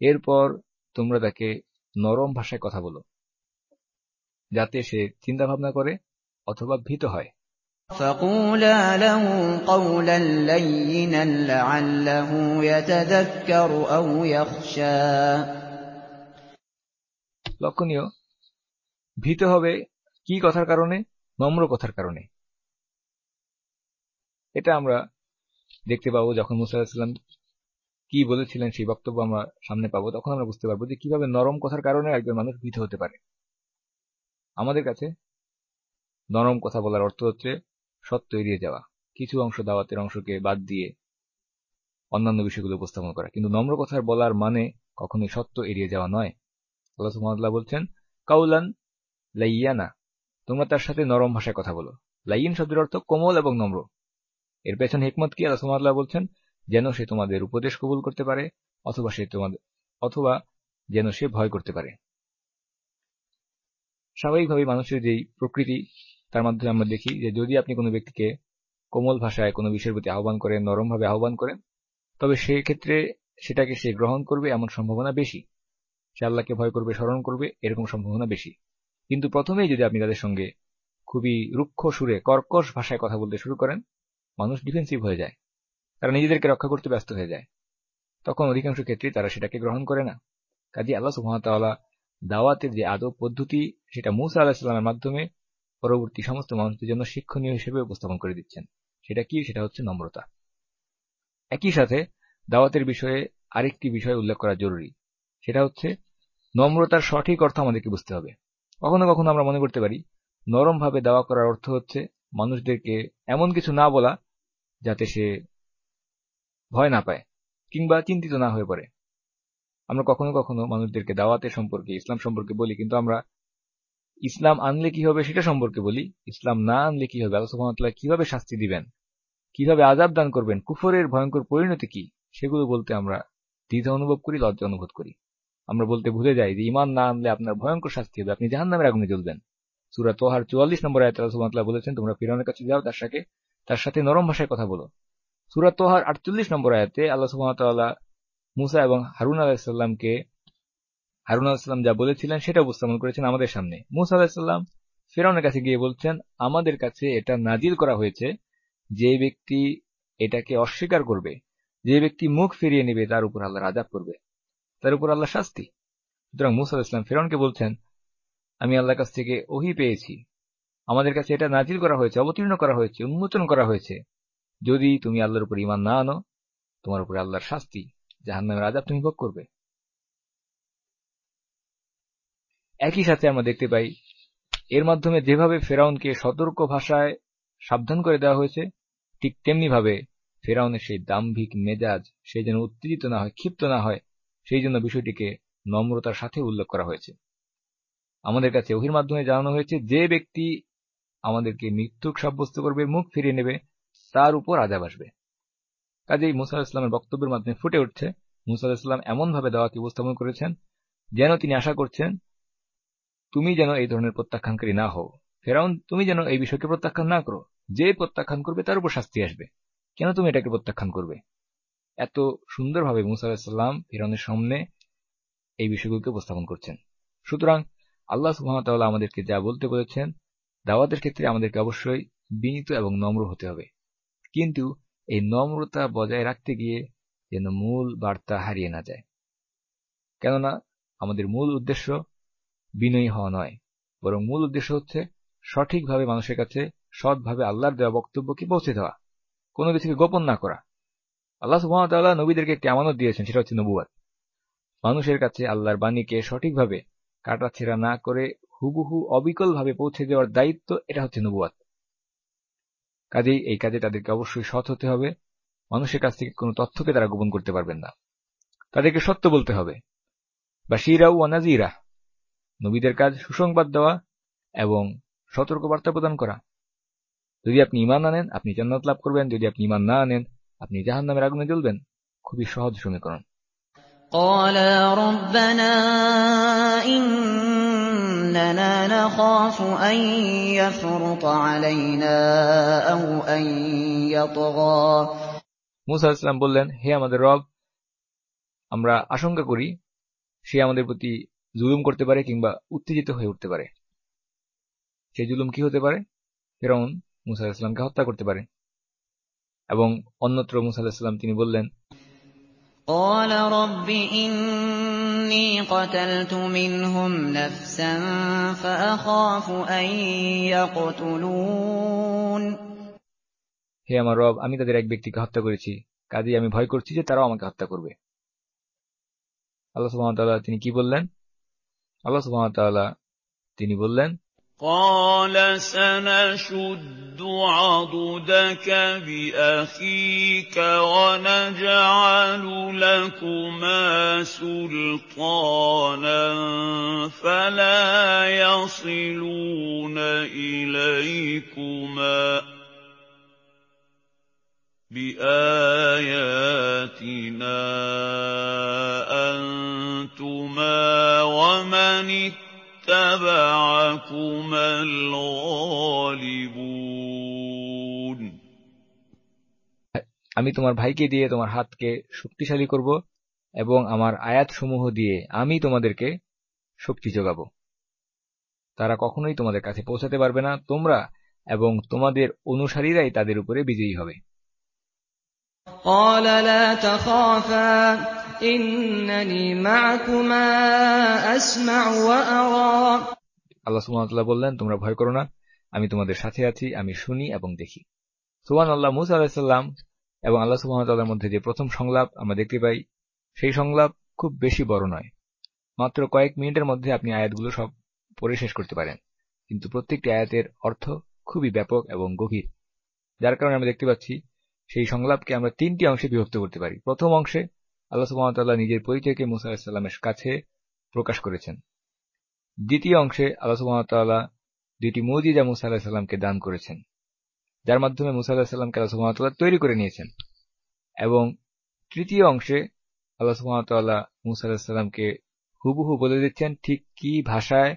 এরপর তোমরা তাকে নরম ভাষায় কথা বলো যাতে সে চিন্তা ভাবনা করে অথবা ভীত হয়। লক্ষণীয় ভীত হবে কি কথার কারণে? নম্র কথার কারণে। এটা আমরা দেখতে পাবো যখন মুসাল্লাহ কি বলেছিলেন সেই বক্তব্য আমরা সামনে পাবো, তখন আমরা বুঝতে পারব যে কীভাবে নরম কথার কারণে একজন মানুষ ভীত হতে পারে। আমাদের কাছে নরম কথা বলার অর্থ হচ্ছে সত্য এড়িয়ে যাওয়া, কিছু অংশ দাওয়াতের অংশকে বাদ দিয়ে অন্যান্য বিষয়গুলো উপস্থাপন করা। কিন্তু নম্র কথার বলার মানে কখনোই সত্য এড়িয়ে যাওয়া নয়। আল্লাহ সুহামতাল্লাহ বলছেন কাউলান লাইয়ানা তোমরা তার সাথে নরম ভাষায় কথা বলো। লাইন শব্দের অর্থ কোমল এবং নম্র। এর পেছনে হিকমত কি? আল্লাহ সুহামতাল্লাহ বলছেন যেন সে তোমাদের উপদেশ কবুল করতে পারে, অথবা সে তোমাদের, অথবা যেন সে ভয় করতে পারে। স্বাভাবিকভাবে মানুষের যেই প্রকৃতি, তার মাধ্যমে আমরা দেখি যে যদি আপনি কোনো ব্যক্তিকে কোমল ভাষায় কোনো বিষয়ের প্রতি আহ্বান করেন, নরমভাবে আহ্বান করেন, তবে সেক্ষেত্রে সেটাকে সে গ্রহণ করবে এমন সম্ভাবনা বেশি। সে আল্লাহকে ভয় করবে, স্মরণ করবে, এরকম সম্ভাবনা বেশি। কিন্তু প্রথমেই যদি আপনি তাদের সঙ্গে খুবই রুক্ষ সুরে কর্কশ ভাষায় কথা বলতে শুরু করেন, মানুষ ডিফেন্সিভ হয়ে যায়। তারা নিজেদেরকে রক্ষা করতে ব্যস্ত হয়ে যায়। তখন অধিকাংশ ক্ষেত্রে তারা সেটাকে গ্রহণ করে না। কাজে আল্লাহ সুহামতাল্লাহ দাওয়াতের যে আদব পদ্ধতি, সেটা মুসা আলাহিসাল্লামের মাধ্যমে পরবর্তী সমস্ত মানুষদের জন্য শিক্ষণীয় হিসেবে উপস্থাপন করে দিচ্ছেন। সেটা কি? সেটা হচ্ছে নম্রতা। একই সাথে দাওয়াতের বিষয়ে আরেকটি বিষয় উল্লেখ করা জরুরি। সেটা হচ্ছে নম্রতার সঠিক অর্থ আমাদেরকে বুঝতে হবে। কখনো কখনো আমরা মনে করতে পারি, নরমভাবে দাওয়া করার অর্থ হচ্ছে মানুষদেরকে এমন কিছু না বলা যাতে সে ভয় না পায়, কিংবা চিন্তিত না হয়ে পড়ে। আমরা কখনো কখনো মানুষদেরকে দাওয়াতের সম্পর্কে, ইসলাম সম্পর্কে বলি, কিন্তু আমরা ইসলাম আনলে কি হবে সেটা সম্পর্কে বলি, ইসলাম না আনলে কি হবে, আল্লাহ কীভাবে শাস্তি দিবেন, কীভাবে আজাব দান করবেন, কুফরের ভয়ঙ্কর পরিণতি কি, সেগুলো বলতে আমরা দ্বিধা অনুভব করি, লজ্জা অনুভব করি। আমরা বলতে ভুলে যাই যে ইমান না আনলে আপনার ভয়ঙ্কর শাস্তি হবে, আপনি জাহান নামের আগুনে জ্বলবেন। সুরা তোহার চুয়াল্লিশ নম্বর আয়ত সুমাতলা বলেছেন, তোমরা ফিরানের কাছে যাও, তার সাথে তার সাথে নরম ভাষায় কথা বলো। সুরা তোহার আটচল্লিশ নম্বর আয়াতে আল্লাহ সুহামতাল্লাহ মুসা এবং হারুন আলাহিসাল্লামকে হারুন আলাহিসাল্লাম যা বলেছিলেন সেটা উপস্থাপন করেছেন আমাদের সামনে। মুসা আলাহিসাল্লাম ফেরাউনের কাছে গিয়ে বলছেন, আমাদের কাছে এটা নাজিল করা হয়েছে, যে ব্যক্তি এটাকে অস্বীকার করবে, যে ব্যক্তি মুখ ফিরিয়ে নেবে, তার উপর আল্লাহ রাজাব করবে, তার উপর আল্লাহ শাস্তি। সুতরাং মুসা ইসলাম ফেরনকে বলছেন, আমি আল্লাহর কাছ থেকে ওহি পেয়েছি। আমাদের কাছে এটা নাজিল করা হয়েছে, অবতীর্ণ করা হয়েছে, উন্মোচন করা হয়েছে। যদি তুমি আল্লাহর উপর ইমান না আনো, তোমার উপরে আল্লাহর শাস্তি জাহান্নামের আজাব তুমি ভোগ করবে। একই সাথে আমরা দেখতে পাই, এর মাধ্যমে যেভাবে ফেরাউনকে সতর্ক ভাষায় সাবধান করে দেওয়া হয়েছে, ঠিক তেমনি ভাবে ফেরাউনের সেই দাম্ভিক মেজাজ সেই যেন উত্তেজিত না হয়, ক্ষিপ্ত না হয়, সেই জন্য বিষয়টিকে নম্রতার সাথে উল্লেখ করা হয়েছে। আমাদের কাছে ওহির মাধ্যমে জানানো হয়েছে, যে ব্যক্তি আমাদেরকে মৃত্যুক সাব্যস্ত করবে, মুখ ফিরিয়ে নেবে তার উপর আজাব আসবে। কাজেই মুসা ইসলামের বক্তব্যের মাধ্যমে ফুটে উঠছে, মুসা ইসলাম এমনভাবে দাওয়াকে উপস্থাপন করেছেন যেন তিনি আশা করছেন, তুমি যেন এই ধরনের প্রত্যাখ্যানকারী না হও। ফেরাউন, তুমি যেন এই বিষয়কে প্রত্যাখ্যান না করো। যে প্রত্যাখ্যান করবে তার উপর শাস্তি আসবে। কেন তুমি এটাকে প্রত্যাখ্যান করবে? এত সুন্দরভাবে মুসা আলাহিসাল্লাম ফেরাউনের সামনে এই বিষয়গুলোকে উপস্থাপন করছেন। সুতরাং আল্লাহ সুহামতাল্লাহ আমাদেরকে যা বলতে বলেছেন, দাওয়াতের ক্ষেত্রে আমাদেরকে অবশ্যই বিনীত এবং নম্র হতে হবে। কিন্তু এই নম্রতা বজায় রাখতে গিয়ে যেন মূল বার্তা হারিয়ে না যায়। কেননা আমাদের মূল উদ্দেশ্য বিনয়ী হওয়া নয়, বরং মূল উদ্দেশ্য হচ্ছে সঠিকভাবে মানুষের কাছে সৎভাবে আল্লাহর দেওয়া বক্তব্যকে পৌঁছে দেওয়া, কোনো কিছুকে গোপন না করা। আল্লাহ সুহামতাল্লাহ নবীদেরকে আমানত দিয়েছেন, সেটা হচ্ছে নবুয়াদ মানুষের কাছে আল্লাহর বাণীকে সঠিকভাবে কাটাছেড়া না করে হুবহু অবিকলভাবে পৌঁছে দেওয়ার দায়িত্ব, এটা হচ্ছে নবুয়াদ কাজেই এই কাজে তাদেরকে অবশ্যই সৎ হতে হবে মানুষের কাছ থেকে কোনো তথ্যকে তারা গোপন করতে পারবেন না তাদেরকে সত্য বলতে হবে বা শিরা ও নাজিরা নবীদের কাজ সুসংবাদ দেওয়া এবং সতর্ক বার্তা প্রদান করা যদি আপনি ইমান আনেন আপনি জান্নাত লাভ করবেন যদি আপনি ইমান না আনেন আপনি জাহান নামের আগুনে জ্বলবেন খুবই সহজ সমীকরণ قالا ربنا إننا نخاف أن يفرط علينا أو أن يطغى মুসা ইসলাম বললেন হে আমাদের রব আমরা আশঙ্কা করি সে আমাদের প্রতি জুলুম করতে পারে কিংবা উত্তেজিত হয়ে উঠতে পারে সেই জুলুম কি হতে পারে ফেরাউন মুসা ইসলামকে হত্যা করতে পারে এবং অন্যত্র মুসা ইসলাম তিনি বললেন قال رب إني قتلت منهم نفسا فأخاف أن يقتلون হে আমার রব আমি তাদের এক ব্যক্তিকে হত্যা করেছি কাজেই আমি ভয় করছি যে তারাও আমাকে হত্যা করবে আল্লাহ সুবাহতাল্লাহ তিনি কি বললেন আল্লাহ সুবাহতাল্লাহ তিনি বললেন قال سنشد عضدك بأخيك ونجعل لكما سلطانا فلا يصلون إليكما بآياتنا أنتما ومن الغالبون আমি তোমার ভাইকে দিয়ে তোমার হাতকে শক্তিশালী করব এবং আমার আয়াতসমূহ দিয়ে আমি তোমাদেরকে শক্তি যোগাব তারা কখনোই তোমাদের কাছে পৌঁছাতে পারবে না তোমরা এবং তোমাদের অনুসারীরাই তাদের উপরে বিজয়ী হবে قال لا تخافا আল্লাহ সুবহানাহু বললেন, তোমরা ভয় করো না, আমি তোমাদের সাথে আছি, আমি শুনি এবং দেখি। সুমান আল্লাহ মুসা আলাহিসাল্লাম এবং আল্লাহ সুবাহতাল্লার মধ্যে যে প্রথম সংলাপ আমরা দেখতে পাই, সেই সংলাপ খুব বেশি বড় নয়। মাত্র কয়েক মিনিটের মধ্যে আপনি আয়াতগুলো সব পরে শেষ করতে পারেন। কিন্তু প্রত্যেকটি আয়াতের অর্থ খুবই ব্যাপক এবং গভীর। যার কারণে আমরা দেখতে পাচ্ছি, সেই সংলাপকে আমরা তিনটি অংশে বিভক্ত করতে পারি। প্রথম অংশে আল্লাহ সুহামতাল্লাহ নিজের পরিচয়কে মুসা আলাহিসাল্লামের কাছে প্রকাশ করেছেন। দ্বিতীয় অংশে আল্লাহ সুহামতাল্লাহ দুইটি মজিজা মুসা আলাহিসাল্লামকে দান করেছেন, যার মাধ্যমে মুসা আলাহিসাল্লামকে আল্লাহ সুহামতাল্লাহ তৈরি করে নিয়েছেন এবং তৃতীয় অংশে আল্লাহ সুহামতাল্লাহ মুসা আলাহিসাল্লামকে হুবহু বলে দিচ্ছেন ঠিক কি ভাষায়,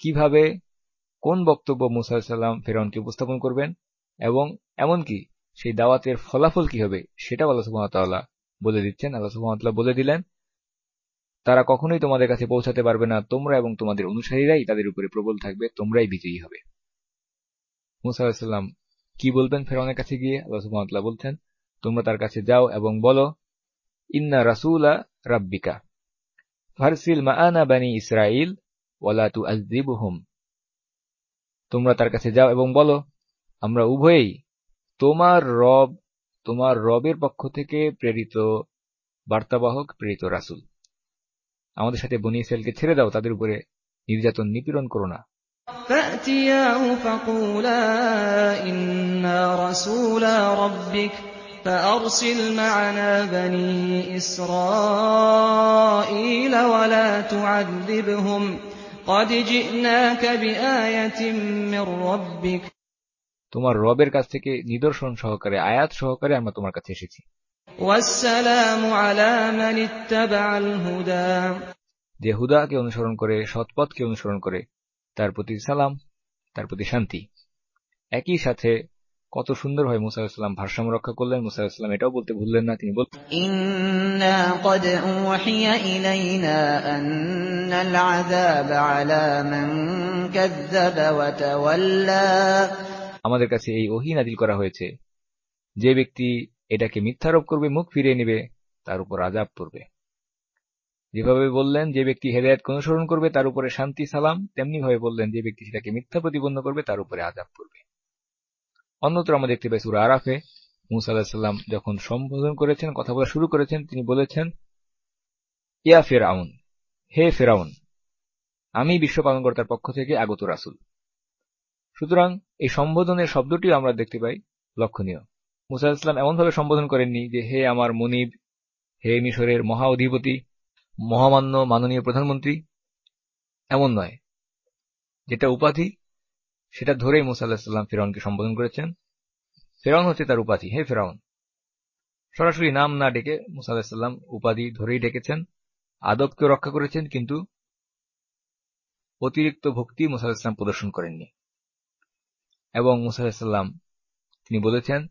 কীভাবে, কোন বক্তব্য মুসা আলাহিসাল্লাম ফেরাউনকে উপস্থাপন করবেন এবং এমনকি সেই দাওয়াতের ফলাফল কি হবে সেটাও আল্লাহ সুহামতাল্লাহ বলে দিচ্ছেন, আল্লাহ সুহামতাল্লাহ বলে দিলেন, তারা কখনোই তোমাদের কাছে পৌঁছাতে পারবে না, তোমরা এবং তোমাদের অনুসারীরাই তাদের উপরে প্রবল থাকবে, তোমরাই বিজয়ী হবে। মুসা আলাহিসাল্লাম কি বলবেন ফেরাউনের কাছে গিয়ে? আল্লাহ সুহামতাল্লাহ বলছেন, তোমরা তার কাছে যাও এবং বলো, ইন্না রাসুলা রাব্বিকা, ফারসিল মাআনা বানি ইসরাইল ওয়ালা তু আজদিবহুম তোমরা তার কাছে যাও এবং বলো, আমরা উভয়েই তোমার রব তোমার রবের পক্ষ থেকে প্রেরিত বার্তাবাহক প্রেরিত রাসুল আমাদের সাথে বনি ইসরায়েলকে ছেড়ে দাও তাদের উপরে নির্যাতন নিপীড়ন করো না فأتياه فقولا إنا رسولا ربك فأرسل معنا بني إسرائيل ولا تعذبهم قد جئناك بآية من ربك তোমার রবের কাছ থেকে নিদর্শন সহকারে আয়াত সহকারে আমরা তোমার কাছে এসেছি। যে হুদাকে অনুসরণ করে সৎপথকে অনুসরণ করে তার প্রতি সালাম তার প্রতি শান্তি। একই সাথে কত সুন্দরভাবে মুসা ইসলাম ভারসাম্য রক্ষা করলেন। মুসা এটাও বলতে ভুললেন না তিনি বলতেন আমাদের কাছে এই ওহি নাজিল করা হয়েছে। যে ব্যক্তি এটাকে মিথ্যারোপ করবে, মুখ ফিরিয়ে নেবে, তার উপর আজাব পড়বে। যেভাবে বললেন, যে ব্যক্তি হেদায়তকে অনুসরণ করবে, তার উপরে শান্তি, সালাম, তেমনিভাবে বললেন, যে ব্যক্তি সেটাকে মিথ্যা প্রতিপন্ন করবে, তার উপরে আজাব পড়বে। অন্যত্র আমরা দেখতে পাই সুর আরাফে মুসাল্লাহাম আলাহিসাল্লাম যখন সম্বোধন করেছেন, কথা বলা শুরু করেছেন, তিনি বলেছেন, ইয়া ফেরাউন, হে ফেরাউন, আমি বিশ্ব পালনকর্তার পক্ষ থেকে আগত রাসুল। সুতরাং এই সম্বোধনের শব্দটিও আমরা দেখতে পাই, লক্ষণীয়। মুসা ইসলাম এমনভাবে সম্বোধন করেননি যে, হে আমার মনিব, হে মিশরের মহা অধিপতি, মহামান্য মাননীয় প্রধানমন্ত্রী, এমন নয়। যেটা উপাধি, সেটা ধরেই মুসা ফেরাউনকে সম্বোধন করেছেন। ফেরাউন হচ্ছে তার উপাধি। হে ফেরাউন সরাসরি নাম না ডেকে মুসা উপাধি ধরেই ডেকেছেন, আদবকেও রক্ষা করেছেন, কিন্তু অতিরিক্ত ভক্তি মুসা প্রদর্শন করেননি। এবং মুসা আলাহিসাল্লাম তিনি বলেছেন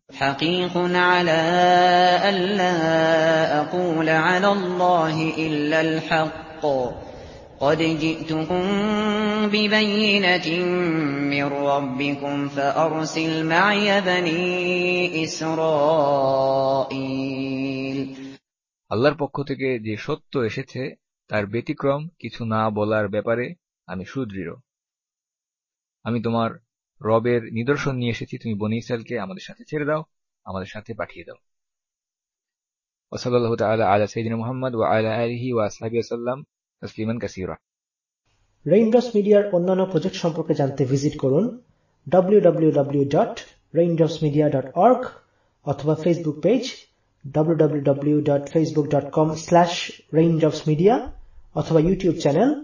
আল্লাহর পক্ষ থেকে যে সত্য এসেছে তার ব্যতিক্রম কিছু না বলার ব্যাপারে আমি সুদৃঢ়। আমি তোমার রবের নিদর্শন নিয়ে এসেছি। তুমি বনি ইসরায়েলকে আমাদের সাথে ছেড়ে দাও, আমাদের সাথে পাঠিয়ে দাও। ওসলাল্লাহ তাআলা আলা সাইয়্যিদিনা মুহাম্মদ ওয়া আলা আলিহি ওয়া আসহাবিহি ওয়াসাল্লাম তাসলিমান মিডিয়ার অন্যান্য প্রজেক্ট সম্পর্কে জানতে ভিজিট করুন অথবা ফেসবুক পেজ www.facebook.com/raindropsmedia অথবা ইউটিউব চ্যানেল